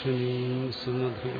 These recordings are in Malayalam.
ദർശനീം സുമധുര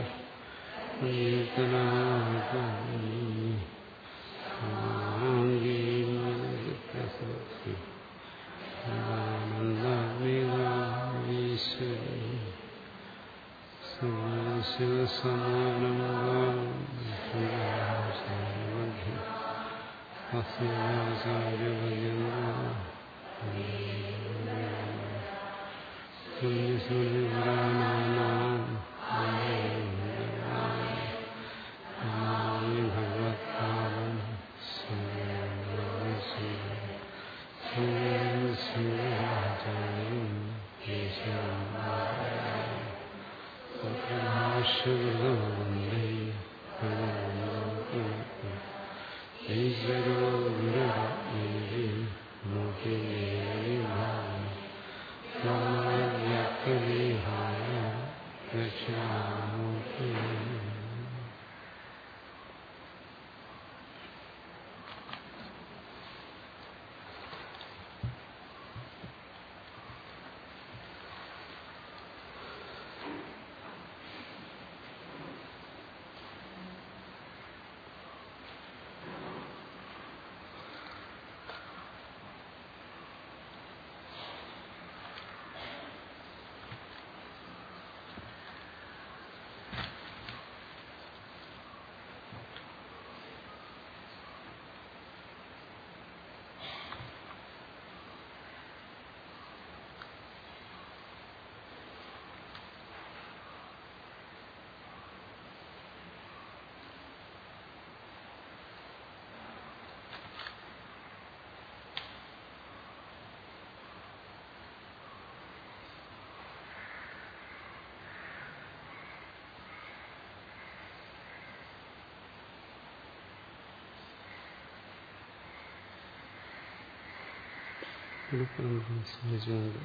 സ്മരിച്ചുകൊണ്ട്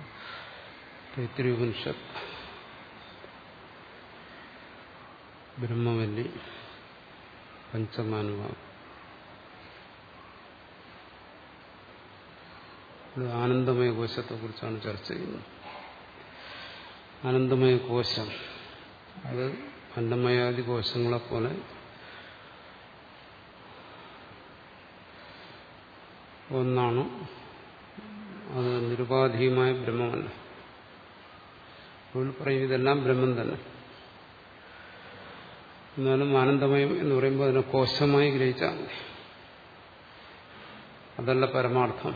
തൈത്തിരിപനിഷത്ത് ബ്രഹ്മവല്ലി പഞ്ചമാനുഭാവം ഇവിടെ ആനന്ദമയ കോശത്തെക്കുറിച്ചാണ് ചർച്ച ചെയ്യുന്നത് ആനന്ദമയ കോശം അത് അന്നമയാദി കോശങ്ങളെപ്പോലെ ഒന്നാണ് അത് നിരുപാധിയുമായ ബ്രഹ്മമല്ല. അപ്പോൾ പറയും ഇതെല്ലാം ബ്രഹ്മം തന്നെ. എന്നാലും ആനന്ദമയം എന്ന് പറയുമ്പോൾ അതിനെ കോശമായി ഗ്രഹിച്ചാൽ മതി. അതല്ല പരമാർത്ഥം.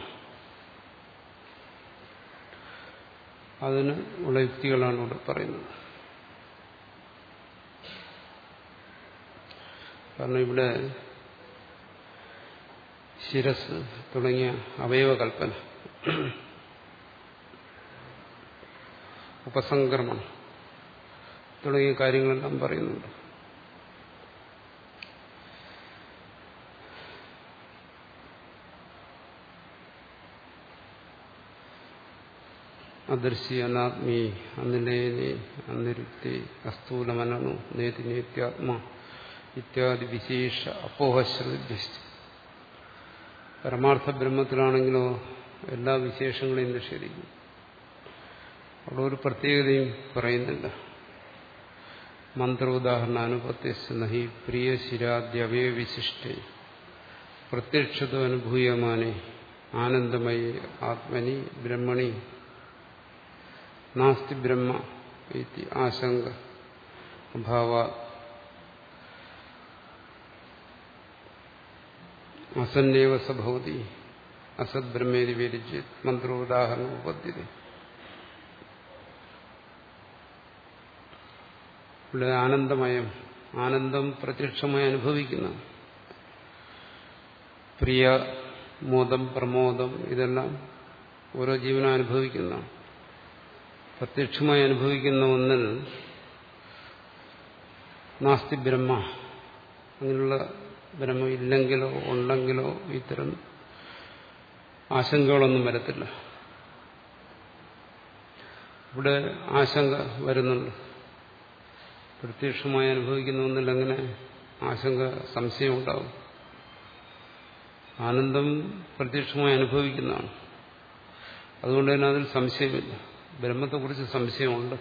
അതിന് ഉള്ള യുക്തികളാണ് ഇവിടെ പറയുന്നത്. കാരണം ഇവിടെ ശിരസ് തുടങ്ങിയ അവയവകൽപ്പന ഉപസംക്രമണം തുടങ്ങിയ കാര്യങ്ങളെല്ലാം പറയുന്നുണ്ട്. അദർശി അനാത്മീ അനിലേനി അനിരുക്തി അസ്ഥൂലമനു നേതി നേത്യാത്മ ഇത്യാദി വിശേഷ അപ്പോഹശ്രദ്ധിച്ചു പരമാർത്ഥ ബ്രഹ്മത്തിലാണെങ്കിലോ എല്ലാ വിശേഷങ്ങളെയും നിഷേധിക്കും. അവിടെ ഒരു പ്രത്യേകതയും പറയുന്നുണ്ട് മന്ത്രോദാഹരണ അനുപത്യസ് നഹി പ്രിയ ശിരാദ്യവയ വിശിഷ്ടേ. പ്രത്യക്ഷത അനുഭൂയമാനെ ആനന്ദമയ ആത്മനി ബ്രഹ്മണി. നാസ്തി ബ്രഹ്മ ആശങ്ക അഭാവ അസന്നേവ സഭവതി അസത് ബ്രഹ്മേരി വിരിച്ച് മന്ത്രോദാഹരണം ഉപദ്ധ്യത. ഇവിടെ ആനന്ദമയം ആനന്ദം പ്രത്യക്ഷമായി അനുഭവിക്കുന്ന. പ്രിയ മോദം പ്രമോദം ഇതെല്ലാം ഓരോ ജീവനും അനുഭവിക്കുന്ന. പ്രത്യക്ഷമായി അനുഭവിക്കുന്ന ഒന്നിൽ നാസ്തി ബ്രഹ്മ അങ്ങനെയുള്ള ബ്രഹ്മം ഇല്ലെങ്കിലോ ഉണ്ടെങ്കിലോ ഇത്തരം ആശങ്കകളൊന്നും വരത്തില്ല. ഇവിടെ ആശങ്ക വരുന്നുണ്ട്. പ്രത്യക്ഷമായി അനുഭവിക്കുന്ന ഒന്നിൽ അങ്ങനെ ആശങ്ക സംശയം ഉണ്ടാവും. ആനന്ദം പ്രത്യക്ഷമായി അനുഭവിക്കുന്നതാണ്. അതുകൊണ്ട് തന്നെ അതിൽ സംശയമില്ല. ബ്രഹ്മത്തെക്കുറിച്ച് സംശയമുണ്ട്.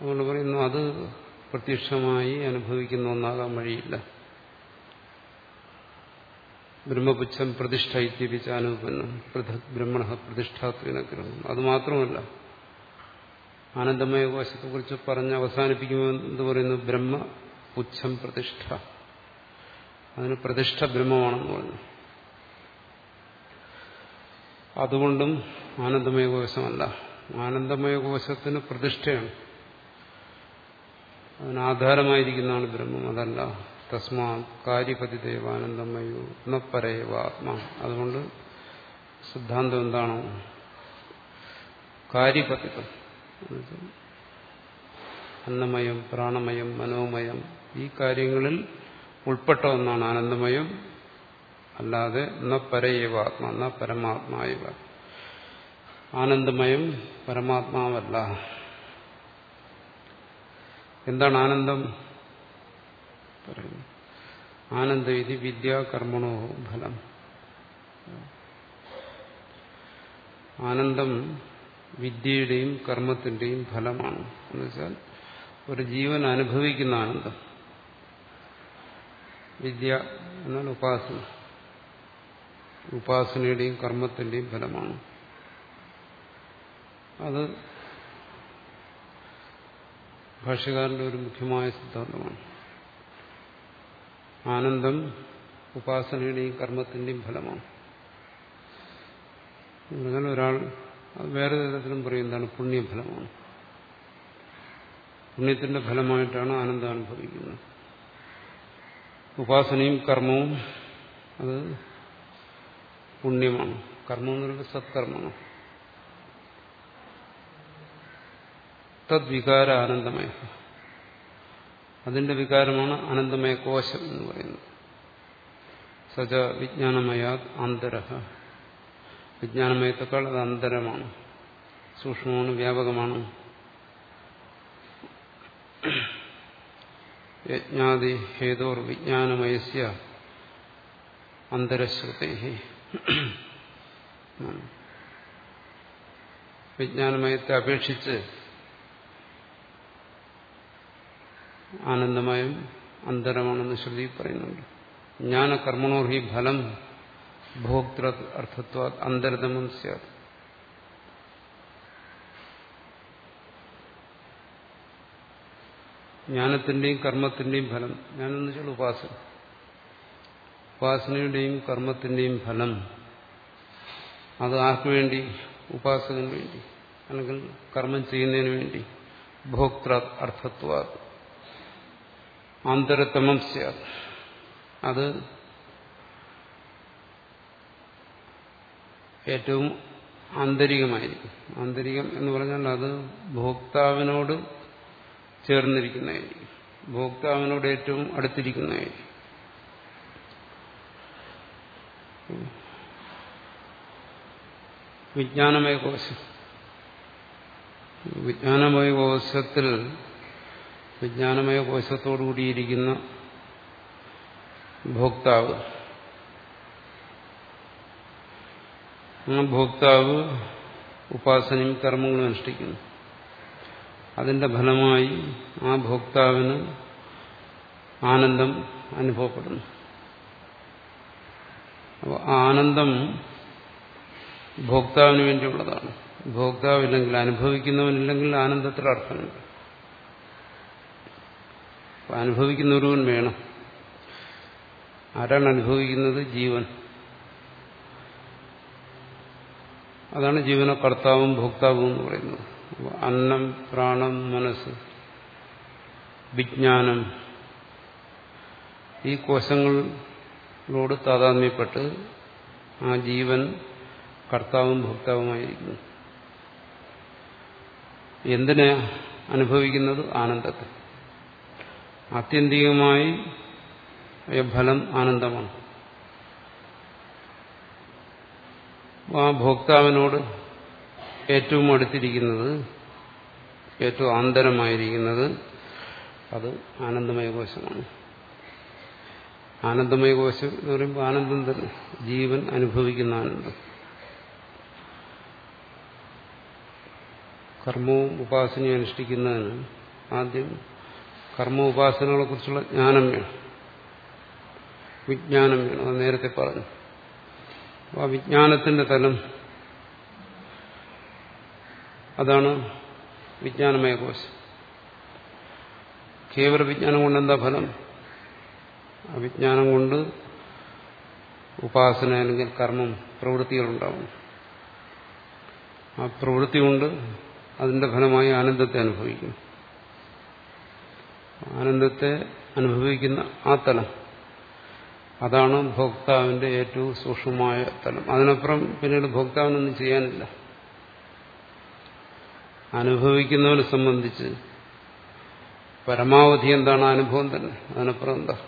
അതുകൊണ്ട് പറയുന്നു അത് പ്രത്യക്ഷമായി അനുഭവിക്കുന്ന ഒന്നാകാൻ വഴിയില്ല. ബ്രഹ്മപുച്ഛം പ്രതിഷ്ഠ ഇത്യപിച്ച അനുപന്നം പൃഥക് ബ്രഹ്മണ പ്രതിഷ്ഠാത്വനഗ്രഹം അത് മാത്രമല്ല ആനന്ദമയ കോശത്തെക്കുറിച്ച് പറഞ്ഞ് അവസാനിപ്പിക്കുമ്പോൾ എന്ന് പറയുന്നു ബ്രഹ്മപുച്ഛം പ്രതിഷ്ഠ. അതിന് പ്രതിഷ്ഠ ബ്രഹ്മമാണെന്ന് പറഞ്ഞു. അതുകൊണ്ടും ആനന്ദമയ കോശമല്ല ആനന്ദമയ കോശത്തിന് പ്രതിഷ്ഠയാണ്. അതിനാധാരമായിരിക്കുന്നതാണ് ബ്രഹ്മം. അതല്ല തസ്മാ കാര്യപതിദേവാനന്ദമയോ ന പരയവ ആത്മാ. അതുകൊണ്ട് സിദ്ധാന്തം എന്താണോ? കാര്യപതിത്വം അന്നമയം പ്രാണമയം മനോമയം ഈ കാര്യങ്ങളിൽ ഉൾപ്പെട്ട ഒന്നാണ് ആനന്ദമയം. അല്ലാതെ ന പരയവ ആത്മാ ന പരമാത്മാവ ആനന്ദമയം പരമാത്മാവല്ല. എന്താണ് ആനന്ദം? പറയുന്നു. ആനന്ദ ഇത് വിദ്യാകർമ്മണോ ഫലം. ആനന്ദം വിദ്യയുടെയും കർമ്മത്തിന്റെയും ഫലമാണ്. എന്നുവെച്ചാൽ ഒരു ജീവൻ അനുഭവിക്കുന്ന ആനന്ദം. വിദ്യ എന്നാൽ ഉപാസന. ഉപാസനയുടെയും കർമ്മത്തിന്റെയും ഫലമാണ്. അത് ഭാഷകാരന്റെ ഒരു മുഖ്യമായ സിദ്ധാന്തമാണ്. ആനന്ദം ഉപാസനയുടെയും കർമ്മത്തിന്റെയും ഫലമാണ്. അങ്ങനെ ഒരാൾ വേറെ തരത്തിലും പറയുന്നതാണ് പുണ്യഫലമാണ്. പുണ്യത്തിന്റെ ഫലമായിട്ടാണ് ആനന്ദം അനുഭവിക്കുന്നത്. ഉപാസനയും കർമ്മവും അത് പുണ്യമാണ്. കർമ്മം എന്ന് പറയുന്നത് സത്കർമ്മമാണ്. തദ്വികാര ആനന്ദമയ അതിന്റെ വികാരമാണ് അനന്തമയ കോശം എന്ന് പറയുന്നത്. സജ വിജ്ഞാനമയ ആന്തര വിജ്ഞാനമയത്തെക്കാൾ അത് അന്തരമാണ്. സൂക്ഷ്മമാണ് വ്യാപകമാണ്. യജ്ഞാതി ഹേതോർ വിജ്ഞാനമയസ്യ അന്തരശ്രുതി വിജ്ഞാനമയത്തെ അപേക്ഷിച്ച് ആനന്ദമയം അന്തരമാണെന്ന് ശ്രുതി പറയുന്നുണ്ട്. ജ്ഞാനകർമ്മണോർ ഹി ഫലം ഭോക്തൃ അർത്ഥത്വ അന്തരതമം സാത് ജ്ഞാനത്തിന്റെയും കർമ്മത്തിന്റെയും ഫലം. ജ്ഞാനെന്ന് വെച്ചാൽ ഉപാസന. ഉപാസനയുടെയും കർമ്മത്തിന്റെയും ഫലം. അത് ആർക്കു വേണ്ടി? ഉപാസകന് വേണ്ടി. അല്ലെങ്കിൽ കർമ്മം ചെയ്യുന്നതിന് വേണ്ടി. ഭോക്തൃ അർത്ഥത്വ ആന്തരതമം സ്യാത് അത് ഏറ്റവും ആന്തരികമായിരിക്കും. ആന്തരികം എന്ന് പറഞ്ഞാൽ അത് ഭോക്താവിനോട് ചേർന്നിരിക്കുന്നതായിരിക്കും. ഭോക്താവിനോട് ഏറ്റവും അടുത്തിരിക്കുന്നതായിരിക്കും. വിജ്ഞാനമയ കോശം. വിജ്ഞാനമയ കോശത്തിൽ വിജ്ഞാനമയ കോശത്തോടുകൂടിയിരിക്കുന്ന ഭോക്താവ്. ആ ഭോക്താവ് ഉപാസനയും കർമ്മങ്ങളും അനുഷ്ഠിക്കുന്നു. അതിന്റെ ഫലമായി ആ ഭോക്താവിന് ആനന്ദം അനുഭവപ്പെടുന്നു. അപ്പോൾ ആനന്ദം ഭോക്താവിന് വേണ്ടിയുള്ളതാണ്. ഭോക്താവില്ലെങ്കിൽ അനുഭവിക്കുന്നവനില്ലെങ്കിൽ ആനന്ദത്തിൽ അർത്ഥമുണ്ട് അനുഭവിക്കുന്ന ഒരുവൻ വേണം. ആരാണ് അനുഭവിക്കുന്നത്? ജീവൻ. അതാണ് ജീവന കർത്താവും ഭോക്താവും എന്ന് പറയുന്നത്. അന്നം പ്രാണം മനസ്സ് വിജ്ഞാനം ഈ കോശങ്ങളോട് താതാത്മ്യപ്പെട്ട് ആ ജീവൻ കർത്താവും ഭോക്താവുമായിരിക്കുന്നു. എന്തിനെ അനുഭവിക്കുന്നത്? ആനന്ദത്തെ. ആത്യന്തികമായി ഫലം ആനന്ദമാണ്. ആ ഭോക്താവിനോട് ഏറ്റവും അടുത്തിരിക്കുന്നത് ഏറ്റവും ആന്തരമായിരിക്കുന്നത് അത് ആനന്ദമയ കോശമാണ്. ആനന്ദമയ കോശം എന്ന് പറയുമ്പോൾ ആനന്ദം തന്നെ ജീവൻ അനുഭവിക്കുന്ന ആനന്ദം. കർമ്മവും ഉപാസനയും അനുഷ്ഠിക്കുന്നതിന് ആദ്യം കർമ്മ ഉപാസനകളെ കുറിച്ചുള്ള ജ്ഞാനം വേണം. വിജ്ഞാനം വേണം അത് നേരത്തെ പറഞ്ഞു. അപ്പോൾ ആ വിജ്ഞാനത്തിന്റെ തലം അതാണ് വിജ്ഞാനമയ കോശം. കേവല വിജ്ഞാനം കൊണ്ട് എന്താ ഫലം? ആ വിജ്ഞാനം കൊണ്ട് ഉപാസന അല്ലെങ്കിൽ കർമ്മം പ്രവൃത്തികളുണ്ടാവും ആ പ്രവൃത്തി കൊണ്ട് അതിന്റെ ഫലമായി ആനന്ദത്തെ അനുഭവിക്കും ആനന്ദത്തെ അനുഭവിക്കുന്ന ആ തലം. അതാണ് ഭോക്താവിന്റെ ഏറ്റവും സൂക്ഷ്മമായ തലം. അതിനപ്പുറം പിന്നീട് ഭോക്താവിനൊന്നും ചെയ്യാനില്ല. അനുഭവിക്കുന്നവനെ സംബന്ധിച്ച് പരമാവധി എന്താണ് അനുഭവം തന്നെ? അതിനപ്പുറം എന്താ?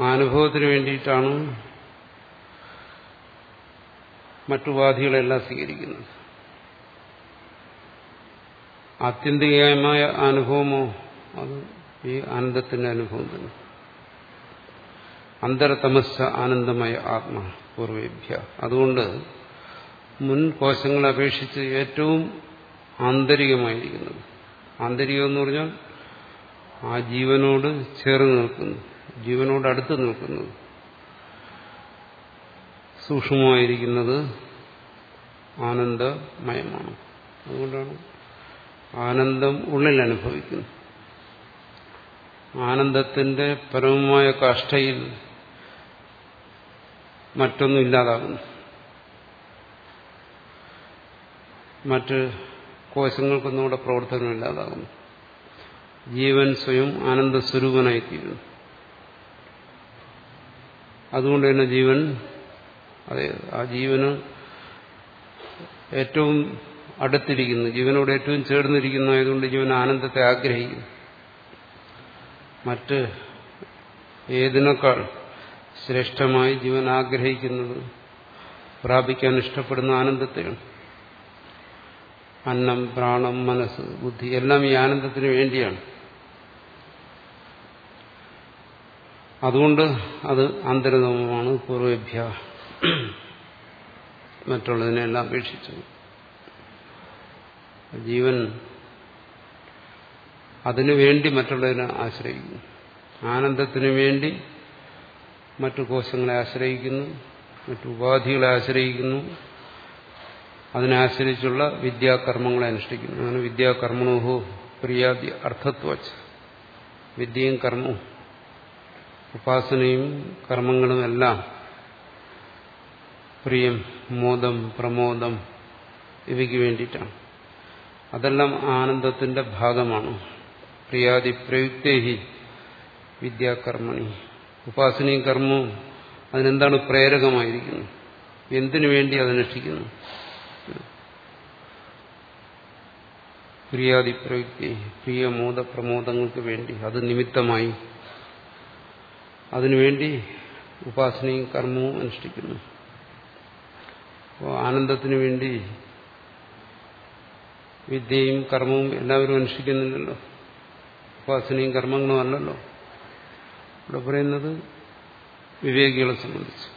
ആ അനുഭവത്തിന് വേണ്ടിയിട്ടാണ് മറ്റുപാധികളെല്ലാം സ്വീകരിക്കുന്നത്. ആത്യന്തികമായ അനുഭവമോ അത് ഈ ആനന്ദത്തിന്റെ അനുഭവം തന്നെ. അന്തരതമസ്സ ആനന്ദമയ ആത്മ പൂർവേഭ്യ. അതുകൊണ്ട് മുൻ കോശങ്ങളെ അപേക്ഷിച്ച് ഏറ്റവും ആന്തരികമായിരിക്കുന്നത്. ആന്തരികം എന്ന് പറഞ്ഞാൽ ആ ജീവനോട് ചേർന്ന് നിൽക്കുന്നു. ജീവനോട് അടുത്ത് നിൽക്കുന്നത് സൂക്ഷ്മമായിരിക്കുന്നത് ആനന്ദമയമാണ്. അതുകൊണ്ടാണ് ആനന്ദം ഉള്ളിൽ അനുഭവിക്കുന്നു ആനന്ദത്തിന്റെ പരമമായ കാഷ്ടയിൽ മറ്റൊന്നും ഇല്ലാതാകുന്നു. മറ്റ് കോശങ്ങൾക്കൊന്നും കൂടെ പ്രവർത്തനം ഇല്ലാതാകുന്നു. ജീവൻ സ്വയം ആനന്ദ സ്വരൂപനായിത്തീരുന്നു അതുകൊണ്ട് തന്നെ ജീവൻ അതെ ആ ജീവന് ഏറ്റവും അടുത്തിരിക്കുന്നു. ജീവനോട് ഏറ്റവും ചേർന്നിരിക്കുന്നതായതുകൊണ്ട് ജീവൻ ആനന്ദത്തെ ആഗ്രഹിക്കുന്നു. മറ്റ് ഏതിനേക്കാൾ ശ്രേഷ്ഠമായി ജീവൻ ആഗ്രഹിക്കുന്നത് പ്രാപിക്കാൻ ഇഷ്ടപ്പെടുന്ന ആനന്ദത്തെയാണ്. അന്നം പ്രാണം മനസ്സ് ബുദ്ധി എല്ലാം ഈ ആനന്ദത്തിന് വേണ്ടിയാണ്. അതുകൊണ്ട് അത് ആന്തരതമമാണ് പൂർവേഭ്യ മറ്റുള്ളതിനെല്ലാം അപേക്ഷിച്ചു ജീവൻ അതിനു വേണ്ടി മറ്റുള്ളതിനെ ആശ്രയിക്കുന്നു. ആനന്ദത്തിനു വേണ്ടി മറ്റു കോശങ്ങളെ ആശ്രയിക്കുന്നു മറ്റു ഉപാധികളെ ആശ്രയിക്കുന്നു അതിനെ ആശ്രയിച്ചുള്ള വിദ്യാകർമ്മങ്ങളെ അനുഷ്ഠിക്കുന്നു. അങ്ങനെ വിദ്യാകർമ്മണോഹോ പ്രിയാദി അർത്ഥത്വച്ച് വിദ്യയും കർമ്മവും ഉപാസനയും കർമ്മങ്ങളും എല്ലാം പ്രിയം മോദം പ്രമോദം ഇവയ്ക്ക് വേണ്ടിയിട്ടാണ്. അതെല്ലാം ആനന്ദത്തിന്റെ ഭാഗമാണ്. പ്രിയാദി പ്രയുക്തേഹി. വിദ്യാകർമ്മണി. ഉപാസനയും കർമ്മവും അതിനെന്താണ് പ്രേരകമായിരിക്കുന്നത്? എന്തിനു വേണ്ടി അതനുഷ്ഠിക്കുന്നു പ്രിയാദി പ്രയുക്തി പ്രിയമോദ പ്രമോദങ്ങൾക്ക് വേണ്ടി അത് നിമിത്തമായി. അതിനുവേണ്ടി ഉപാസനയും കർമ്മവും അനുഷ്ഠിക്കുന്നു. അപ്പോൾ ആനന്ദത്തിനു വേണ്ടി വിദ്യയും കർമ്മവും എല്ലാവരും അനുഷ്ഠിക്കുന്നില്ലല്ലോ. ഉപാസനയും കർമ്മങ്ങളും അല്ലല്ലോ. ഇവിടെ പറയുന്നത് വിവേകികളെ സംബന്ധിച്ച്.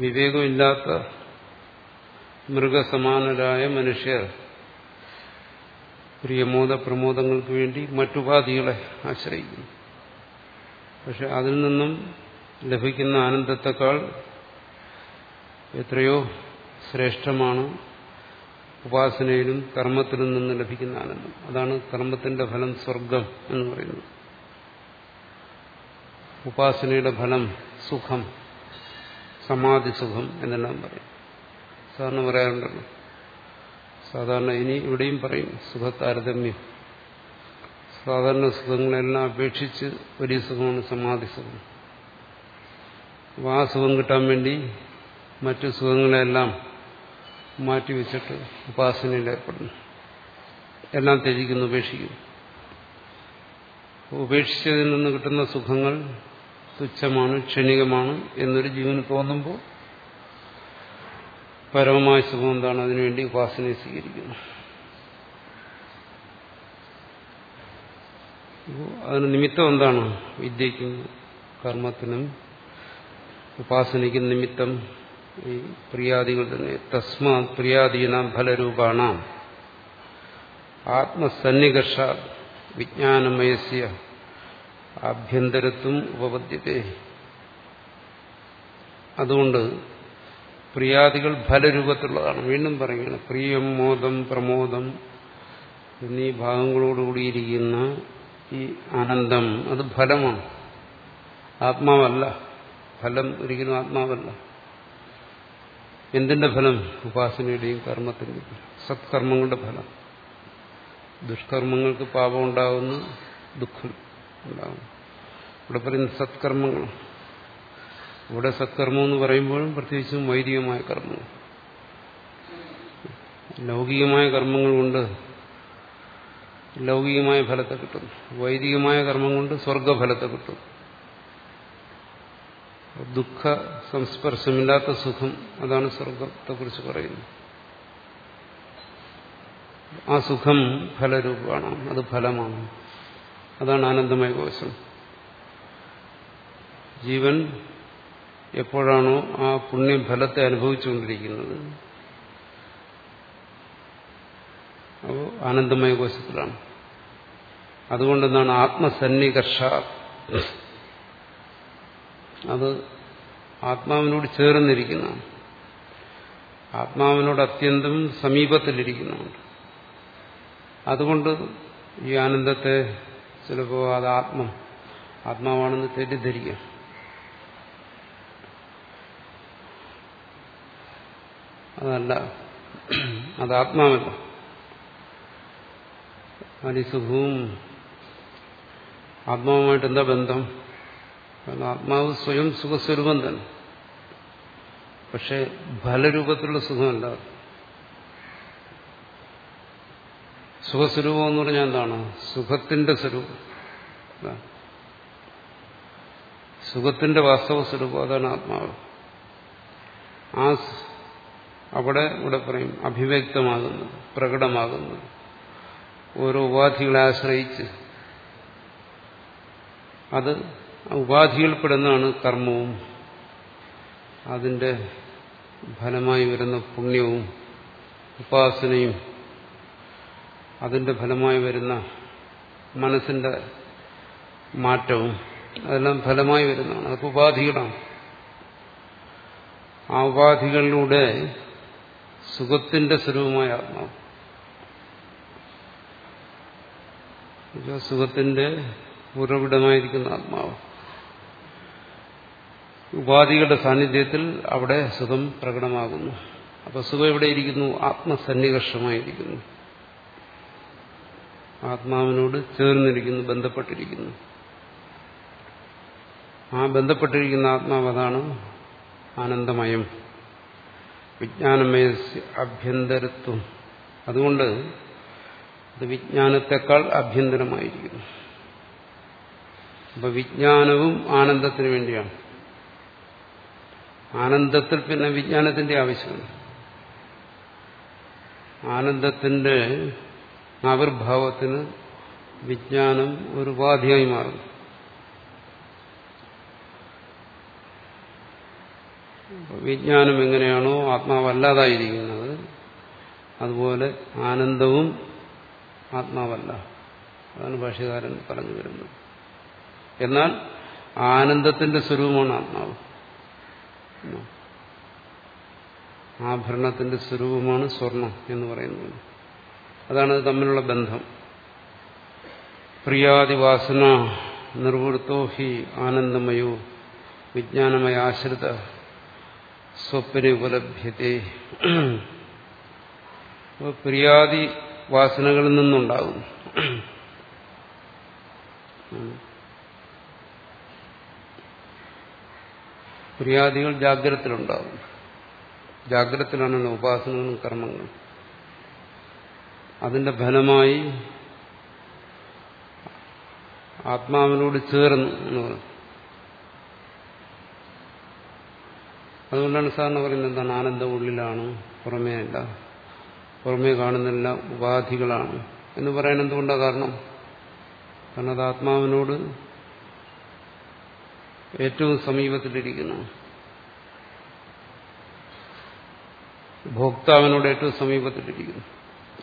വിവേകമില്ലാത്ത മൃഗസമാനരായ മനുഷ്യർ പ്രിയമോദ പ്രമോദങ്ങൾക്ക് വേണ്ടി മറ്റുപാധികളെ ആശ്രയിക്കുന്നു. പക്ഷെ അതിൽ നിന്നും ലഭിക്കുന്ന ആനന്ദത്തെക്കാൾ എത്രയോ ശ്രേഷ്ഠമാണ് ഉപാസനയിലും കർമ്മത്തിലും നിന്ന് ലഭിക്കുന്ന ആനന്ദം. അതാണ് കർമ്മത്തിന്റെ ഫലം സ്വർഗം എന്ന് പറയുന്നത്. ഉപാസനയുടെ ഫലം സുഖം സമാധി സുഖം എന്നെല്ലാം പറയും. സാധാരണ പറയാറുണ്ടല്ലോ. സാധാരണ ഇനി ഇവിടെയും പറയും സുഖതാരതമ്യം. സാധാരണ സുഖങ്ങളെല്ലാം അപേക്ഷിച്ച് വലിയ സുഖമാണ് സമാധി സുഖം. അപ്പോൾ ആ സുഖം കിട്ടാൻ വേണ്ടി മറ്റു സുഖങ്ങളെല്ലാം മാറ്റിവെച്ചിട്ട് ഉപാസനയിൽ ഏർപ്പെടുന്നു എല്ലാം ത്യജിക്കുന്നു ഉപേക്ഷിക്കുന്നു. ഉപേക്ഷിച്ചതിൽ നിന്ന് കിട്ടുന്ന സുഖങ്ങൾ തുച്ഛമാണ് ക്ഷണികമാണ് എന്നൊരു ജീവന് തോന്നുമ്പോൾ പരമമായ സുഖം എന്താണ്? അതിനുവേണ്ടി ഉപാസനയെ സ്വീകരിക്കുന്നു. അതിന് നിമിത്തം എന്താണ്? വിദ്യയ്ക്കും കർമ്മത്തിനും ഉപാസനയ്ക്കും നിമിത്തം ഈ പ്രിയാദികൾ തന്നെ. തസ്മാ പ്രിയാദീനാം ഫലരൂപാണ. ആത്മസന്നികർഷ വിജ്ഞാനമയസ്യ ആഭ്യന്തരത്വം ഉപപദ്യത്തെ. അതുകൊണ്ട് പ്രിയാദികൾ ഫലരൂപത്തിലുള്ളതാണ്. വീണ്ടും പറയുകയാണ് പ്രിയം മോദം പ്രമോദം എന്നീ ഭാഗങ്ങളോടുകൂടിയിരിക്കുന്ന ഈ ആനന്ദം അത് ഫലമാണ്. ആത്മാവല്ല. ഫലം ഒരിക്കലും ആത്മാവല്ല. എന്തിന്റെ ഫലം? ഉപാസനയുടെയും കർമ്മത്തിന്റെയും സത്കർമ്മങ്ങളുടെ ഫലം. ദുഷ്കർമ്മങ്ങൾക്ക് പാപം ഉണ്ടാകുന്നു ദുഃഖം ഉണ്ടാകുന്നു ഇവിടെ പറയുന്ന സത്കർമ്മങ്ങൾ. ഇവിടെ സത്കർമ്മം എന്ന് പറയുമ്പോഴും പ്രത്യേകിച്ചും വൈദികമായ കർമ്മങ്ങൾ. ലൗകികമായ കർമ്മങ്ങൾ കൊണ്ട് ലൗകികമായ ഫലത്തെ കിട്ടും വൈദികമായ കർമ്മം കൊണ്ട് സ്വർഗഫലത്തെ കിട്ടും ദുഃഖ സംസ്പർശമില്ലാത്ത സുഖം അതാണ് സ്വർഗത്തെക്കുറിച്ച് പറയുന്നത്. ആ സുഖം ഫലരൂപമാണ് അത് ഫലമാണ്. അതാണ് ആനന്ദമയ കോശം. ജീവൻ എപ്പോഴാണോ ആ പുണ്യഫലത്തെ അനുഭവിച്ചുകൊണ്ടിരിക്കുന്നത് അപ്പോൾ ആനന്ദമയ കോശത്തിലാണ്. അതുകൊണ്ടെന്നാണ് ആത്മസന്നികർഷ അത് ആത്മാവിനോട് ചേർന്നിരിക്കുന്നതാണ്. ആത്മാവിനോട് അത്യന്തം സമീപത്തിലിരിക്കുന്നതാണ് അതുകൊണ്ട് ഈ ആനന്ദത്തെ ചിലപ്പോൾ അത് ആത്മം ആത്മാവാണെന്ന് തെറ്റിദ്ധരിക്കാം. അതല്ല അത് ആത്മാവല്ല. അനിസുഖവും ആത്മാവുമായിട്ട് എന്താ ബന്ധം? കാരണം ആത്മാവ് സ്വയം സുഖസ്വരൂപം തന്നെ. പക്ഷെ ഫലരൂപത്തിലുള്ള സുഖമല്ല. സുഖസ്വരൂപം എന്ന് പറഞ്ഞാൽ എന്താണ്? സുഖത്തിന്റെ സ്വരൂപം. സുഖത്തിന്റെ വാസ്തവ സ്വരൂപം അതാണ് ആത്മാവ്. ആ അവിടെ ഇവിടെ പറയും അഭിവ്യക്തമാകുന്നത് പ്രകടമാകുന്നത് ഓരോ ഉപാധികളെ ആശ്രയിച്ച് അത് ഉപാധികൾപ്പെടുന്നതാണ് കർമ്മവും. അതിന്റെ ഫലമായി വരുന്ന പുണ്യവും ഉപാസനയും അതിന്റെ ഫലമായി വരുന്ന മനസ്സിന്റെ മാറ്റവും അതെല്ലാം ഫലമായി വരുന്നതാണ്. അതൊക്കെ ഉപാധികളാണ്. ആ ഉപാധികളിലൂടെ സുഖത്തിന്റെ സ്വരൂപമായ ആത്മാവ്. സുഖത്തിന്റെ ഉറവിടമായിരിക്കുന്ന ആത്മാവ്. ഉപാധികളുടെ സാന്നിധ്യത്തിൽ അവിടെ സുഖം പ്രകടമാകുന്നു. അപ്പൊ സുഖം എവിടെയിരിക്കുന്നു ആത്മസന്നികർഷമായിരിക്കുന്നു ആത്മാവിനോട് ചേർന്നിരിക്കുന്നു ബന്ധപ്പെട്ടിരിക്കുന്നു. ആ ബന്ധപ്പെട്ടിരിക്കുന്ന ആത്മാവ് അതാണ് ആനന്ദമയം. വിജ്ഞാനമയ അഭ്യന്തരത്വം. അതുകൊണ്ട് അത് വിജ്ഞാനത്തെക്കാൾ അഭ്യന്തരമായിരിക്കുന്നു. അപ്പൊ വിജ്ഞാനവും ആനന്ദത്തിന് വേണ്ടിയാണ്. ആനന്ദത്തിൽ പിന്നെ വിജ്ഞാനത്തിന്റെ ആവശ്യമുണ്ട് ആനന്ദത്തിന്റെ ആവിർഭാവത്തിന് വിജ്ഞാനം ഒരു ഉപാധിയായി മാറുന്നു. വിജ്ഞാനം എങ്ങനെയാണോ ആത്മാവല്ലാതായിരിക്കുന്നത് അതുപോലെ ആനന്ദവും ആത്മാവല്ല. അതാണ് ഭാഷകാരൻ പറഞ്ഞു വരുന്നത്. എന്നാൽ ആനന്ദത്തിന്റെ സ്വരൂപമാണ് ആത്മാവ്. ആഭരണത്തിന്റെ സ്വരൂപമാണ് സ്വർണം എന്ന് പറയുന്നത്. അതാണ് തമ്മിലുള്ള ബന്ധം. പ്രിയാദിവാസന നിർവൃത്തോ ഹി ആനന്ദമയോ വിജ്ഞാനമയ ആശ്രിത സ്വപ്ന ഉപലഭ്യത്തെ. പ്രിയാദി വാസനകളിൽ നിന്നുണ്ടാകും. പ്രിയാദികൾ ജാഗ്രതത്തിലുണ്ടാകും ജാഗ്രതത്തിലാണല്ലോ ഉപാസനകളും കർമ്മങ്ങളും. അതിന്റെ ഫലമായി ആത്മാവിനോട് ചേർന്ന് എന്ന് പറഞ്ഞു അതുകൊണ്ടാണ് സാറിന് പറയുന്നത് എന്താണ്? ആനന്ദം ഉള്ളിലാണ് പുറമേ അല്ല. പുറമേ കാണുന്നില്ല ഉപാധികളാണ്. എന്ന് പറയാൻ എന്തുകൊണ്ടാണ് കാരണം? കാരണം അത് ആത്മാവിനോട് ഏറ്റവും സമീപത്തിലിരിക്കുന്നു. ഭോക്താവിനോട് ഏറ്റവും സമീപത്തിലിരിക്കുന്നു.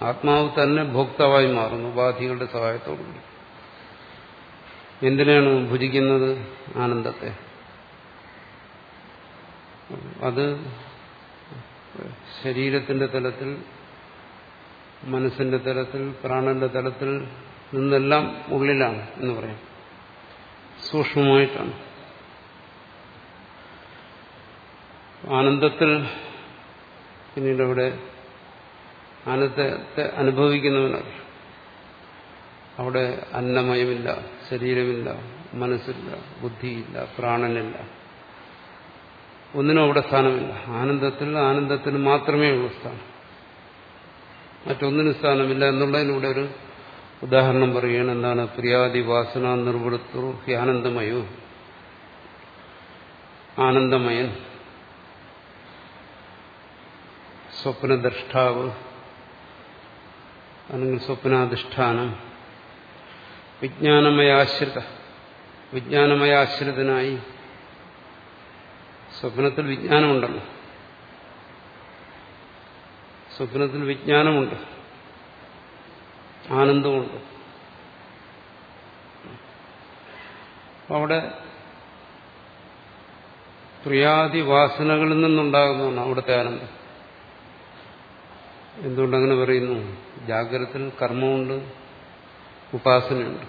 ആത്മാവ് തന്നെ ഭോക്താവായി മാറുന്നു ഉപാധികളുടെ സഹായത്തോടുകൂടി. എന്തിനാണ് ഭുജിക്കുന്നത് ആനന്ദത്തെ? അത് ശരീരത്തിന്റെ തലത്തിൽ മനസ്സിന്റെ തലത്തിൽ പ്രാണന്റെ തലത്തിൽ നിന്നെല്ലാം ഉള്ളിലാണ് എന്ന് പറയാം. സൂക്ഷ്മമായിട്ടാണ്. ആനന്ദത്തിൽ പിന്നീട് അവിടെ ആനന്ദത്തെ അനുഭവിക്കുന്നവനാണ് അവിടെ അന്നമയമില്ല ശരീരമില്ല മനസ്സില്ല ബുദ്ധിയില്ല പ്രാണനില്ല. ഒന്നിനും അവിടെ സ്ഥാനമില്ല. ആനന്ദത്തിൽ ആനന്ദത്തിന് മാത്രമേ ഉള്ളൂ സ്ഥാനം. മറ്റൊന്നിനും സ്ഥാനമില്ല എന്നുള്ളതിലൂടെ ഒരു ഉദാഹരണം പറയുകയാണ് എന്താണ്? പ്രിയാദി വാസന നിർവൃത്തു ഹ്യാനന്ദമയോ? ആനന്ദമയൻ. സ്വപ്നദ്രഷ്ടാവ് അല്ലെങ്കിൽ സ്വപ്നാധിഷ്ഠാനം. വിജ്ഞാനമയാശ്രിത വിജ്ഞാനമയാശ്രിതനായി സ്വപ്നത്തിൽ വിജ്ഞാനമുണ്ടല്ലോ. സ്വപ്നത്തിൽ വിജ്ഞാനമുണ്ട്. ആനന്ദമുണ്ട്. അവിടെ പ്രിയാദി വാസനകളിൽ നിന്നുണ്ടാകുന്നതാണ് അവിടുത്തെ ആനന്ദം. എന്തുകൊണ്ടങ്ങനെ പറയുന്നു? ജാഗ്രതത്തിൽ കർമ്മമുണ്ട് ഉപാസനയുണ്ട്.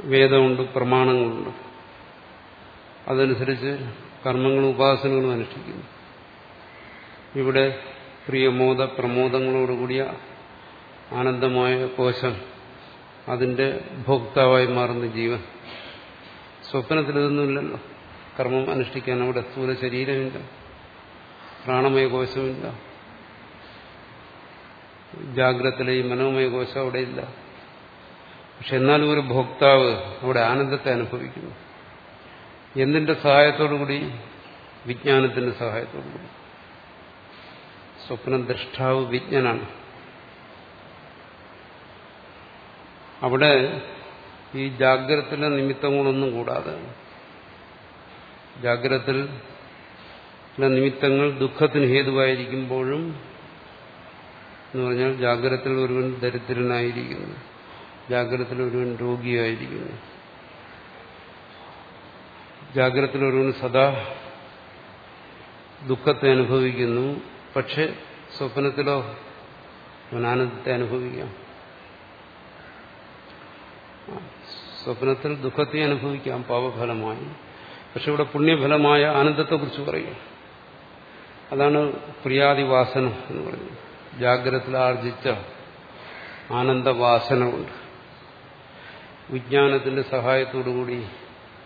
വേദമുണ്ട് പ്രമാണങ്ങളുണ്ട്. അതനുസരിച്ച് കർമ്മങ്ങളും ഉപാസനകളും അനുഷ്ഠിക്കുന്നു. ഇവിടെ പ്രിയമോദ പ്രമോദങ്ങളോടുകൂടിയ ആനന്ദമായ കോശം അതിന്റെ ഭോക്താവായി മാറുന്ന ജീവൻ. സ്വപ്നത്തിൽ ഇതൊന്നുമില്ലല്ലോ കർമ്മം അനുഷ്ഠിക്കാൻ അവിടെ സ്ഥൂല ശരീരമില്ല. പ്രാണമയ കോശമില്ല. ജാഗ്രതയിലെ ഈ മനോമയ കോശം അവിടെ ഇല്ല പക്ഷെ എന്നാലും ഒരു ഭോക്താവ് അവിടെ ആനന്ദത്തെ അനുഭവിക്കുന്നു. എന്തിന്റെ സഹായത്തോടുകൂടി? വിജ്ഞാനത്തിന്റെ സഹായത്തോടുകൂടി. സ്വപ്നം ദ്രഷ്ടാവ് വിജ്ഞനാണ്. അവിടെ ഈ ജാഗ്രതത്തിലെ നിമിത്തങ്ങളൊന്നും കൂടാതെ ജാഗ്രതത്തിൽ നിമിത്തങ്ങൾ ദുഃഖത്തിന് ഹേതുവായിരിക്കുമ്പോഴും എന്ന് പറഞ്ഞാൽ ജാഗ്രതത്തിൽ ഒരുവൻ ദരിദ്രനായിരിക്കുന്നു. ജാഗ്രതത്തിൽ ഒരുവൻ രോഗിയായിരിക്കുന്നു. ജാഗ്രതത്തിൽ ഒരുവൻ സദാ ദുഃഖത്തെ അനുഭവിക്കുന്നു. പക്ഷെ സ്വപ്നത്തിലോ അവൻ ആനന്ദത്തെ അനുഭവിക്കാം. സ്വപ്നത്തിൽ ദുഃഖത്തെ അനുഭവിക്കാം പാപഫലമായി. പക്ഷെ ഇവിടെ പുണ്യഫലമായ ആനന്ദത്തെക്കുറിച്ച് പറയും. അതാണ് പ്രിയാദിവാസന എന്ന് പറയുന്നത്. ജാഗ്രതത്തിൽ ആർജിച്ച ആനന്ദവാസന കൊണ്ട്. വിജ്ഞാനത്തിന്റെ സഹായത്തോടുകൂടി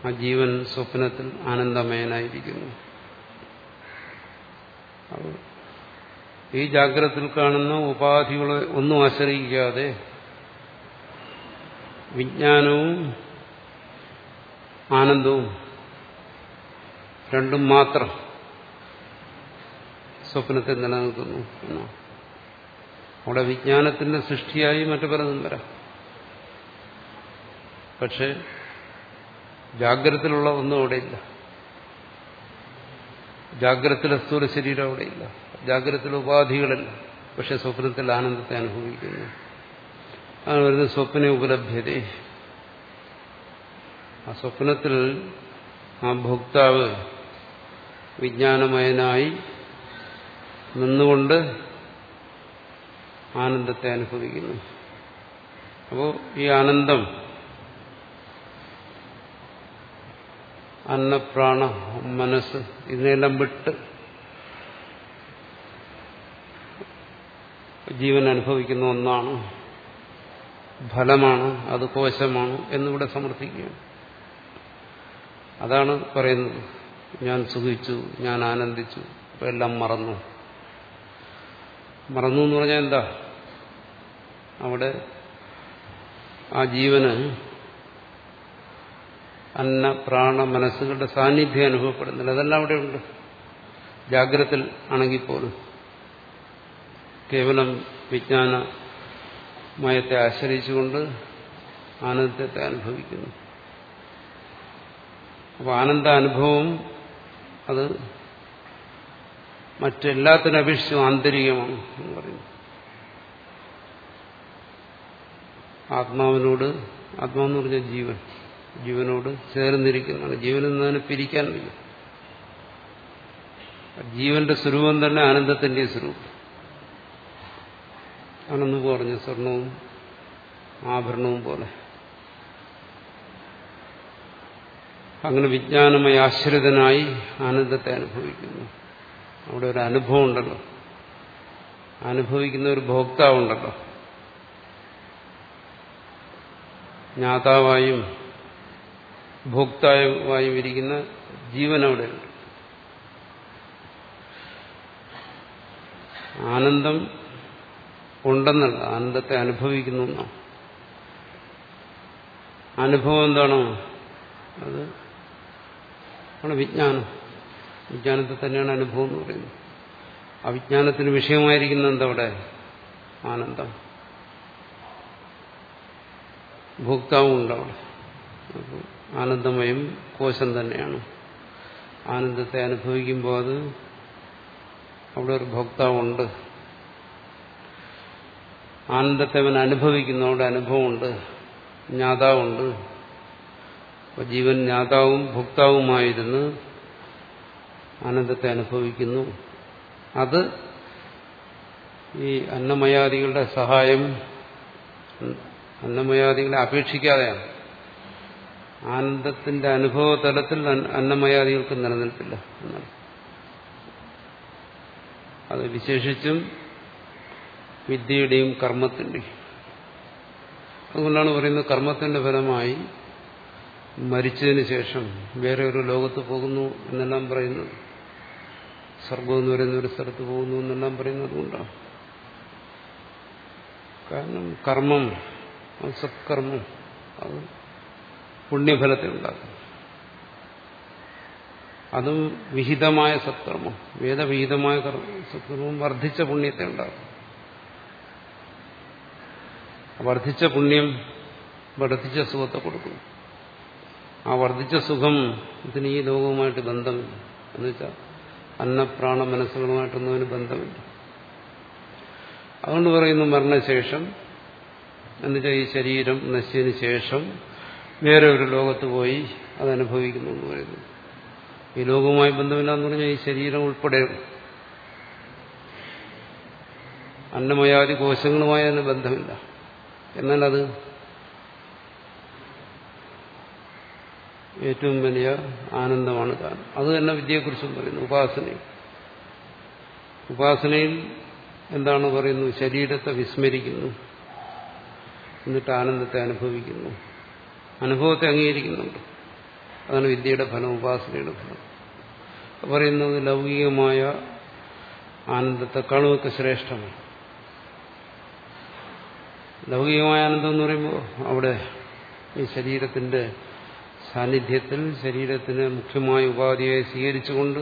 ആ ജീവൻ സ്വപ്നത്തിൽ ആനന്ദമയനായിരിക്കുന്നു. ഈ ജാഗ്രതത്തിൽ കാണുന്ന ഉപാധികളെ ഒന്നും ആശ്രയിക്കാതെ വിജ്ഞാനവും ആനന്ദവും രണ്ടും മാത്രം സ്വപ്നത്തിൽ നിലനിൽക്കുന്നു എന്നാണ് അവിടെ വിജ്ഞാനത്തിന്റെ സൃഷ്ടിയായി മറ്റു പലതും വരാം. പക്ഷെ ജാഗ്രതത്തിലുള്ള ഒന്നും അവിടെയില്ല ജാഗ്രതത്തിലെ സ്ഥൂല ശരീരം അവിടെയില്ല ജാഗ്രതത്തിലെ ഉപാധികളില്ല. പക്ഷെ സ്വപ്നത്തിൽ ആനന്ദത്തെ അനുഭവിക്കുന്നു. അങ്ങനെ വരുന്നത് സ്വപ്ന ഉപലഭ്യത. ആ സ്വപ്നത്തിൽ ആ ഭോക്താവ് വിജ്ഞാനമയനായി നിന്നുകൊണ്ട് ആനന്ദത്തെ അനുഭവിക്കുന്നു. അപ്പോൾ ഈ ആനന്ദം അന്നപ്രാണ മനസ്സ് ഇതിനെല്ലാം വിട്ട് ജീവൻ അനുഭവിക്കുന്ന ഒന്നാണ്. ഫലമാണ് അത് കോശമാണ് എന്നിവിടെ സമർത്ഥിക്കുകയാണ് അതാണ് പറയുന്നത്. ഞാൻ സുഖിച്ചു ഞാൻ ആനന്ദിച്ചു എല്ലാം മറന്നു. മറന്നു എന്ന് പറഞ്ഞാൽ എന്താ? അവിടെ ആ ജീവന് അന്ന പ്രാണ മനസ്സുകളുടെ സാന്നിധ്യം അനുഭവപ്പെടുന്നില്ല. അതെല്ലാം അവിടെ ഉണ്ട്. ജാഗ്രത്തിൽ ആണെങ്കിൽ പോലും. കേവലം വിജ്ഞാനമയത്തെ ആശ്രയിച്ചുകൊണ്ട് ആനന്ദത്തെ അനുഭവിക്കുന്നു. അപ്പോൾ ആനന്ദാനുഭവം അത് മറ്റെല്ലാത്തിനും അപേക്ഷിച്ചും ആന്തരികമാണ് എന്ന് പറയുന്നു. ആത്മാവിനോട് ആത്മാവെന്ന് പറഞ്ഞ ജീവൻ. ജീവനോട് ചേർന്നിരിക്കുന്നതാണ്. ജീവൻ നിന്ന് പിരിക്കാൻ വയ്യ. ജീവന്റെ സ്വരൂപം തന്നെ ആനന്ദത്തിന്റെ സ്വരൂപം. ആണെന്ന് പറഞ്ഞു സ്വർണവും ആഭരണവും പോലെ. അങ്ങനെ വിജ്ഞാനമായി ആശ്രിതനായി ആനന്ദത്തെ അനുഭവിക്കുന്നു. അവിടെ ഒരു അനുഭവം ഉണ്ടല്ലോ. അനുഭവിക്കുന്ന ഒരു ഭോക്താവുണ്ടല്ലോ. ജ്ഞാതാവായും ഭോക്താവായും ഇരിക്കുന്ന ജീവൻ അവിടെയുണ്ട് ആനന്ദം ഉണ്ടെന്നല്ല ആനന്ദത്തെ അനുഭവിക്കുന്നു അനുഭവം എന്താണോ? അത് വിജ്ഞാനം. വിജ്ഞാനത്തെ തന്നെയാണ് അനുഭവം എന്ന് പറയുന്നത്. അവിജ്ഞാനത്തിന് വിഷയമായിരിക്കുന്ന എന്തവിടെ ആനന്ദം. ഭോക്താവും ഉണ്ടവിടെ ആനന്ദമയം കോശം തന്നെയാണ്. ആനന്ദത്തെ അനുഭവിക്കുമ്പോൾ അത് അവിടെ ഒരു ഭോക്താവുണ്ട്. ആനന്ദത്തെ അവൻ അനുഭവിക്കുന്നു അവിടെ അനുഭവമുണ്ട്. ജ്ഞാതാവുണ്ട്. ജീവൻ ജ്ഞാതാവും ഭോക്താവുമായിരുന്ന്. ആനന്ദത്തെ അനുഭവിക്കുന്നു. അത് ഈ അന്നമയാദികളുടെ സഹായം അന്നമയാദികളെ അപേക്ഷിക്കാതെയാണ്. ആനന്ദത്തിന്റെ അനുഭവ തലത്തിൽ അന്നമയാദികൾക്ക് നിലനിൽപ്പില്ല എന്നാണ്. അത് വിശേഷിച്ചും വിദ്യയുടെയും കർമ്മത്തിന്റെയും അതുകൊണ്ടാണ് പറയുന്നത് കർമ്മത്തിന്റെ ഫലമായി മരിച്ചതിന് ശേഷം വേറെ ഒരു ലോകത്ത് പോകുന്നു എന്നെല്ലാം പറയുന്നത്. സ്വർഗം എന്ന് പറയുന്ന ഒരു സ്ഥലത്ത് പോകുന്നു എന്നെല്ലാം പറയുന്നത് കൊണ്ടാണ്. കാരണം കർമ്മം സത്കർമ്മം അത് പുണ്യഫലത്തെ ഉണ്ടാക്കും അതും വിഹിതമായ സത്കർമ്മം വേദവിഹിതമായ സത്കർമ്മം വർദ്ധിച്ച പുണ്യത്തെ ഉണ്ടാക്കും വർദ്ധിച്ച പുണ്യം വർദ്ധിച്ച സുഖത്തെ കൊടുക്കും ആ വർദ്ധിച്ച സുഖം ഇതിന് ഈ ലോകവുമായിട്ട് ബന്ധമില്ല. എന്നുവെച്ചാൽ അന്നപ്രാണ മനസ്സുകളുമായിട്ടൊന്നും അതിന് ബന്ധമില്ല. അതുകൊണ്ട് പറയുന്നു മരണശേഷം എന്നുവെച്ചാൽ ഈ ശരീരം നശിച്ചതിന് ശേഷം വേറെ ഒരു ലോകത്ത് പോയി അതനുഭവിക്കുന്നു എന്ന് പറയുന്നു. ഈ ലോകവുമായി ബന്ധമില്ല എന്ന് പറഞ്ഞാൽ ഈ ശരീരം ഉൾപ്പെടെ അന്നമയാദി കോശങ്ങളുമായി അതിന് ബന്ധമില്ല. എന്നാൽ അത് ഏറ്റവും വലിയ ആനന്ദമാണ് താൻ അത് തന്നെ വിദ്യയെക്കുറിച്ചും പറയുന്നു. ഉപാസനയിൽ ഉപാസനയിൽ എന്താണ് പറയുന്നു? ശരീരത്തെ വിസ്മരിക്കുന്നു. എന്നിട്ട് ആനന്ദത്തെ അനുഭവിക്കുന്നു. അനുഭവത്തെ അംഗീകരിക്കുന്നുണ്ട്. അതാണ് വിദ്യയുടെ ഫലം ഉപാസനയുടെ ഫലം. പറയുന്നത് ലൗകികമായ ആനന്ദത്തെക്കാളുമൊക്കെ ശ്രേഷ്ഠമാണ്. ലൗകികമായ ആനന്ദം എന്ന് പറയുമ്പോൾ അവിടെ ഈ ശരീരത്തിന്റെ സാന്നിധ്യത്തിൽ ശരീരത്തിന് മുഖ്യമായ ഉപാധിയായി സ്വീകരിച്ചുകൊണ്ട്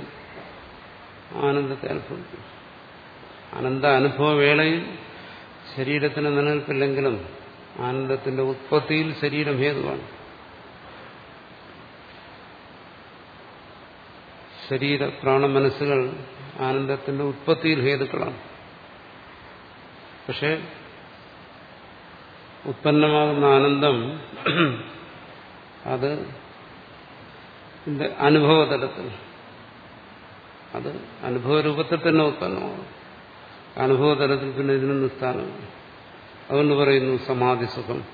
ആനന്ദത്തെ അനുഭവിക്കും ആനന്ദ അനുഭവവേളയിൽ ശരീരത്തിന് നിലനിൽപ്പില്ലെങ്കിലും ആനന്ദത്തിന്റെ ഉത്പത്തിയിൽ ശരീരം ഹേതുവാണ്. ശരീര പ്രാണ മനസ്സുകൾ ആനന്ദത്തിന്റെ ഉത്പത്തിയിൽ ഹേതുക്കളാണ്. പക്ഷെ ഉത്പന്നമാകുന്ന ആനന്ദം അത് അനുഭവതലത്തിൽ. അത് അനുഭവരൂപത്തിൽ തന്നെ ഉത്പന്നമാണ് അനുഭവതലത്തിൽ പിന്നെ ഇതിനൊന്നും സ്ഥാനമില്ല അതുകൊണ്ട് പറയുന്നു സമാധി സുഖം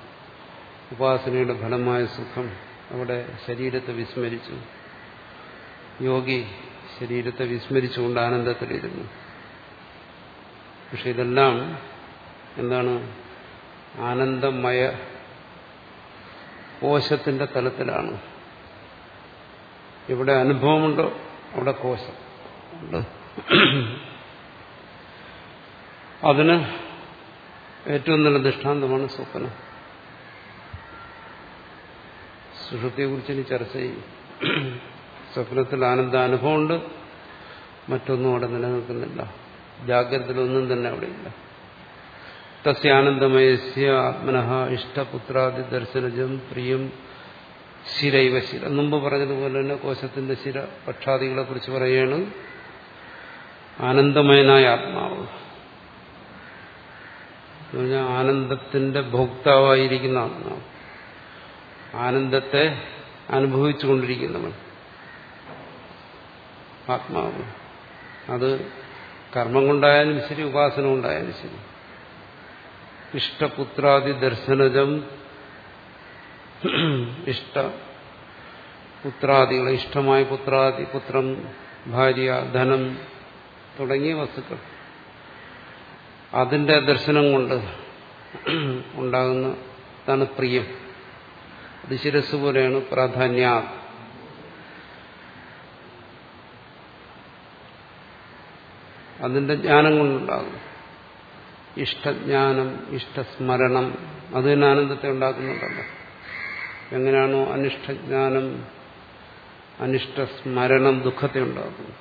ഉപാസനയുടെ ഫലമായ സുഖം അവിടെ ശരീരത്തെ വിസ്മരിച്ചു. യോഗി ശരീരത്തെ വിസ്മരിച്ചുകൊണ്ട് ആനന്ദത്തിലിരുന്നു. പക്ഷെ ഇതെല്ലാം എന്താണ്? ആനന്ദമയ കോശത്തിന്റെ തലത്തിലാണ്. ഇവിടെ അനുഭവമുണ്ടോ? അവിടെ കോശം അതിന് ഏറ്റവും നല്ല ദൃഷ്ടാന്തമാണ് സ്വപ്നം. സുഷുപ്തിയെക്കുറിച്ച് ഇനി ചർച്ച ചെയ്യും. സ്വപ്നത്തിൽ ആനന്ദ അനുഭവമുണ്ട്. മറ്റൊന്നും അവിടെ നിലനിൽക്കുന്നില്ല. ജാഗ്രതയിലൊന്നും തന്നെ അവിടെയില്ല. തസ്യാനന്ദമയസ്യ ആത്മനഃ ഇഷ്ടപുത്രാദി ദർശനജം പ്രിയം ശിരൈവ ശിര. മുമ്പ് പറഞ്ഞതുപോലെ തന്നെ കോശത്തിന്റെ ശിര പക്ഷാദികളെ കുറിച്ച് പറയുകയാണ് ആനന്ദമയനായ ആത്മാവ്. ആനന്ദത്തിന്റെ ഭോക്താവായിരിക്കുന്ന ആത്മാവ്. ആനന്ദത്തെ അനുഭവിച്ചുകൊണ്ടിരിക്കുന്നവൻ. ആത്മാവ്. അത് കർമ്മം കൊണ്ടായാലും ശരി ഉപാസന കൊണ്ടായാലും ശരി. ഇഷ്ടപുത്രാദി ദർശനജം ഇഷ്ട പുത്രാദികൾ ഇഷ്ടമായ പുത്രാദി പുത്രം ഭാര്യ ധനം തുടങ്ങിയ വസ്തുക്കൾ. അതിന്റെ ദർശനം കൊണ്ട് ഉണ്ടാകുന്നതാണ് പ്രിയം. അത് ശിരസ് പോലെയാണ് പ്രാധാന്യ. അതിന്റെ ജ്ഞാനം കൊണ്ടുണ്ടാകും. ഇഷ്ടജ്ഞാനം ഇഷ്ടസ്മരണം അത് തന്നെ ആനന്ദത്തെ ഉണ്ടാക്കുന്നുണ്ടല്ലോ എങ്ങനെയാണോ അനിഷ്ടജ്ഞാനം അനിഷ്ടസ്മരണം ദുഃഖത്തെ ഉണ്ടാക്കുന്നു.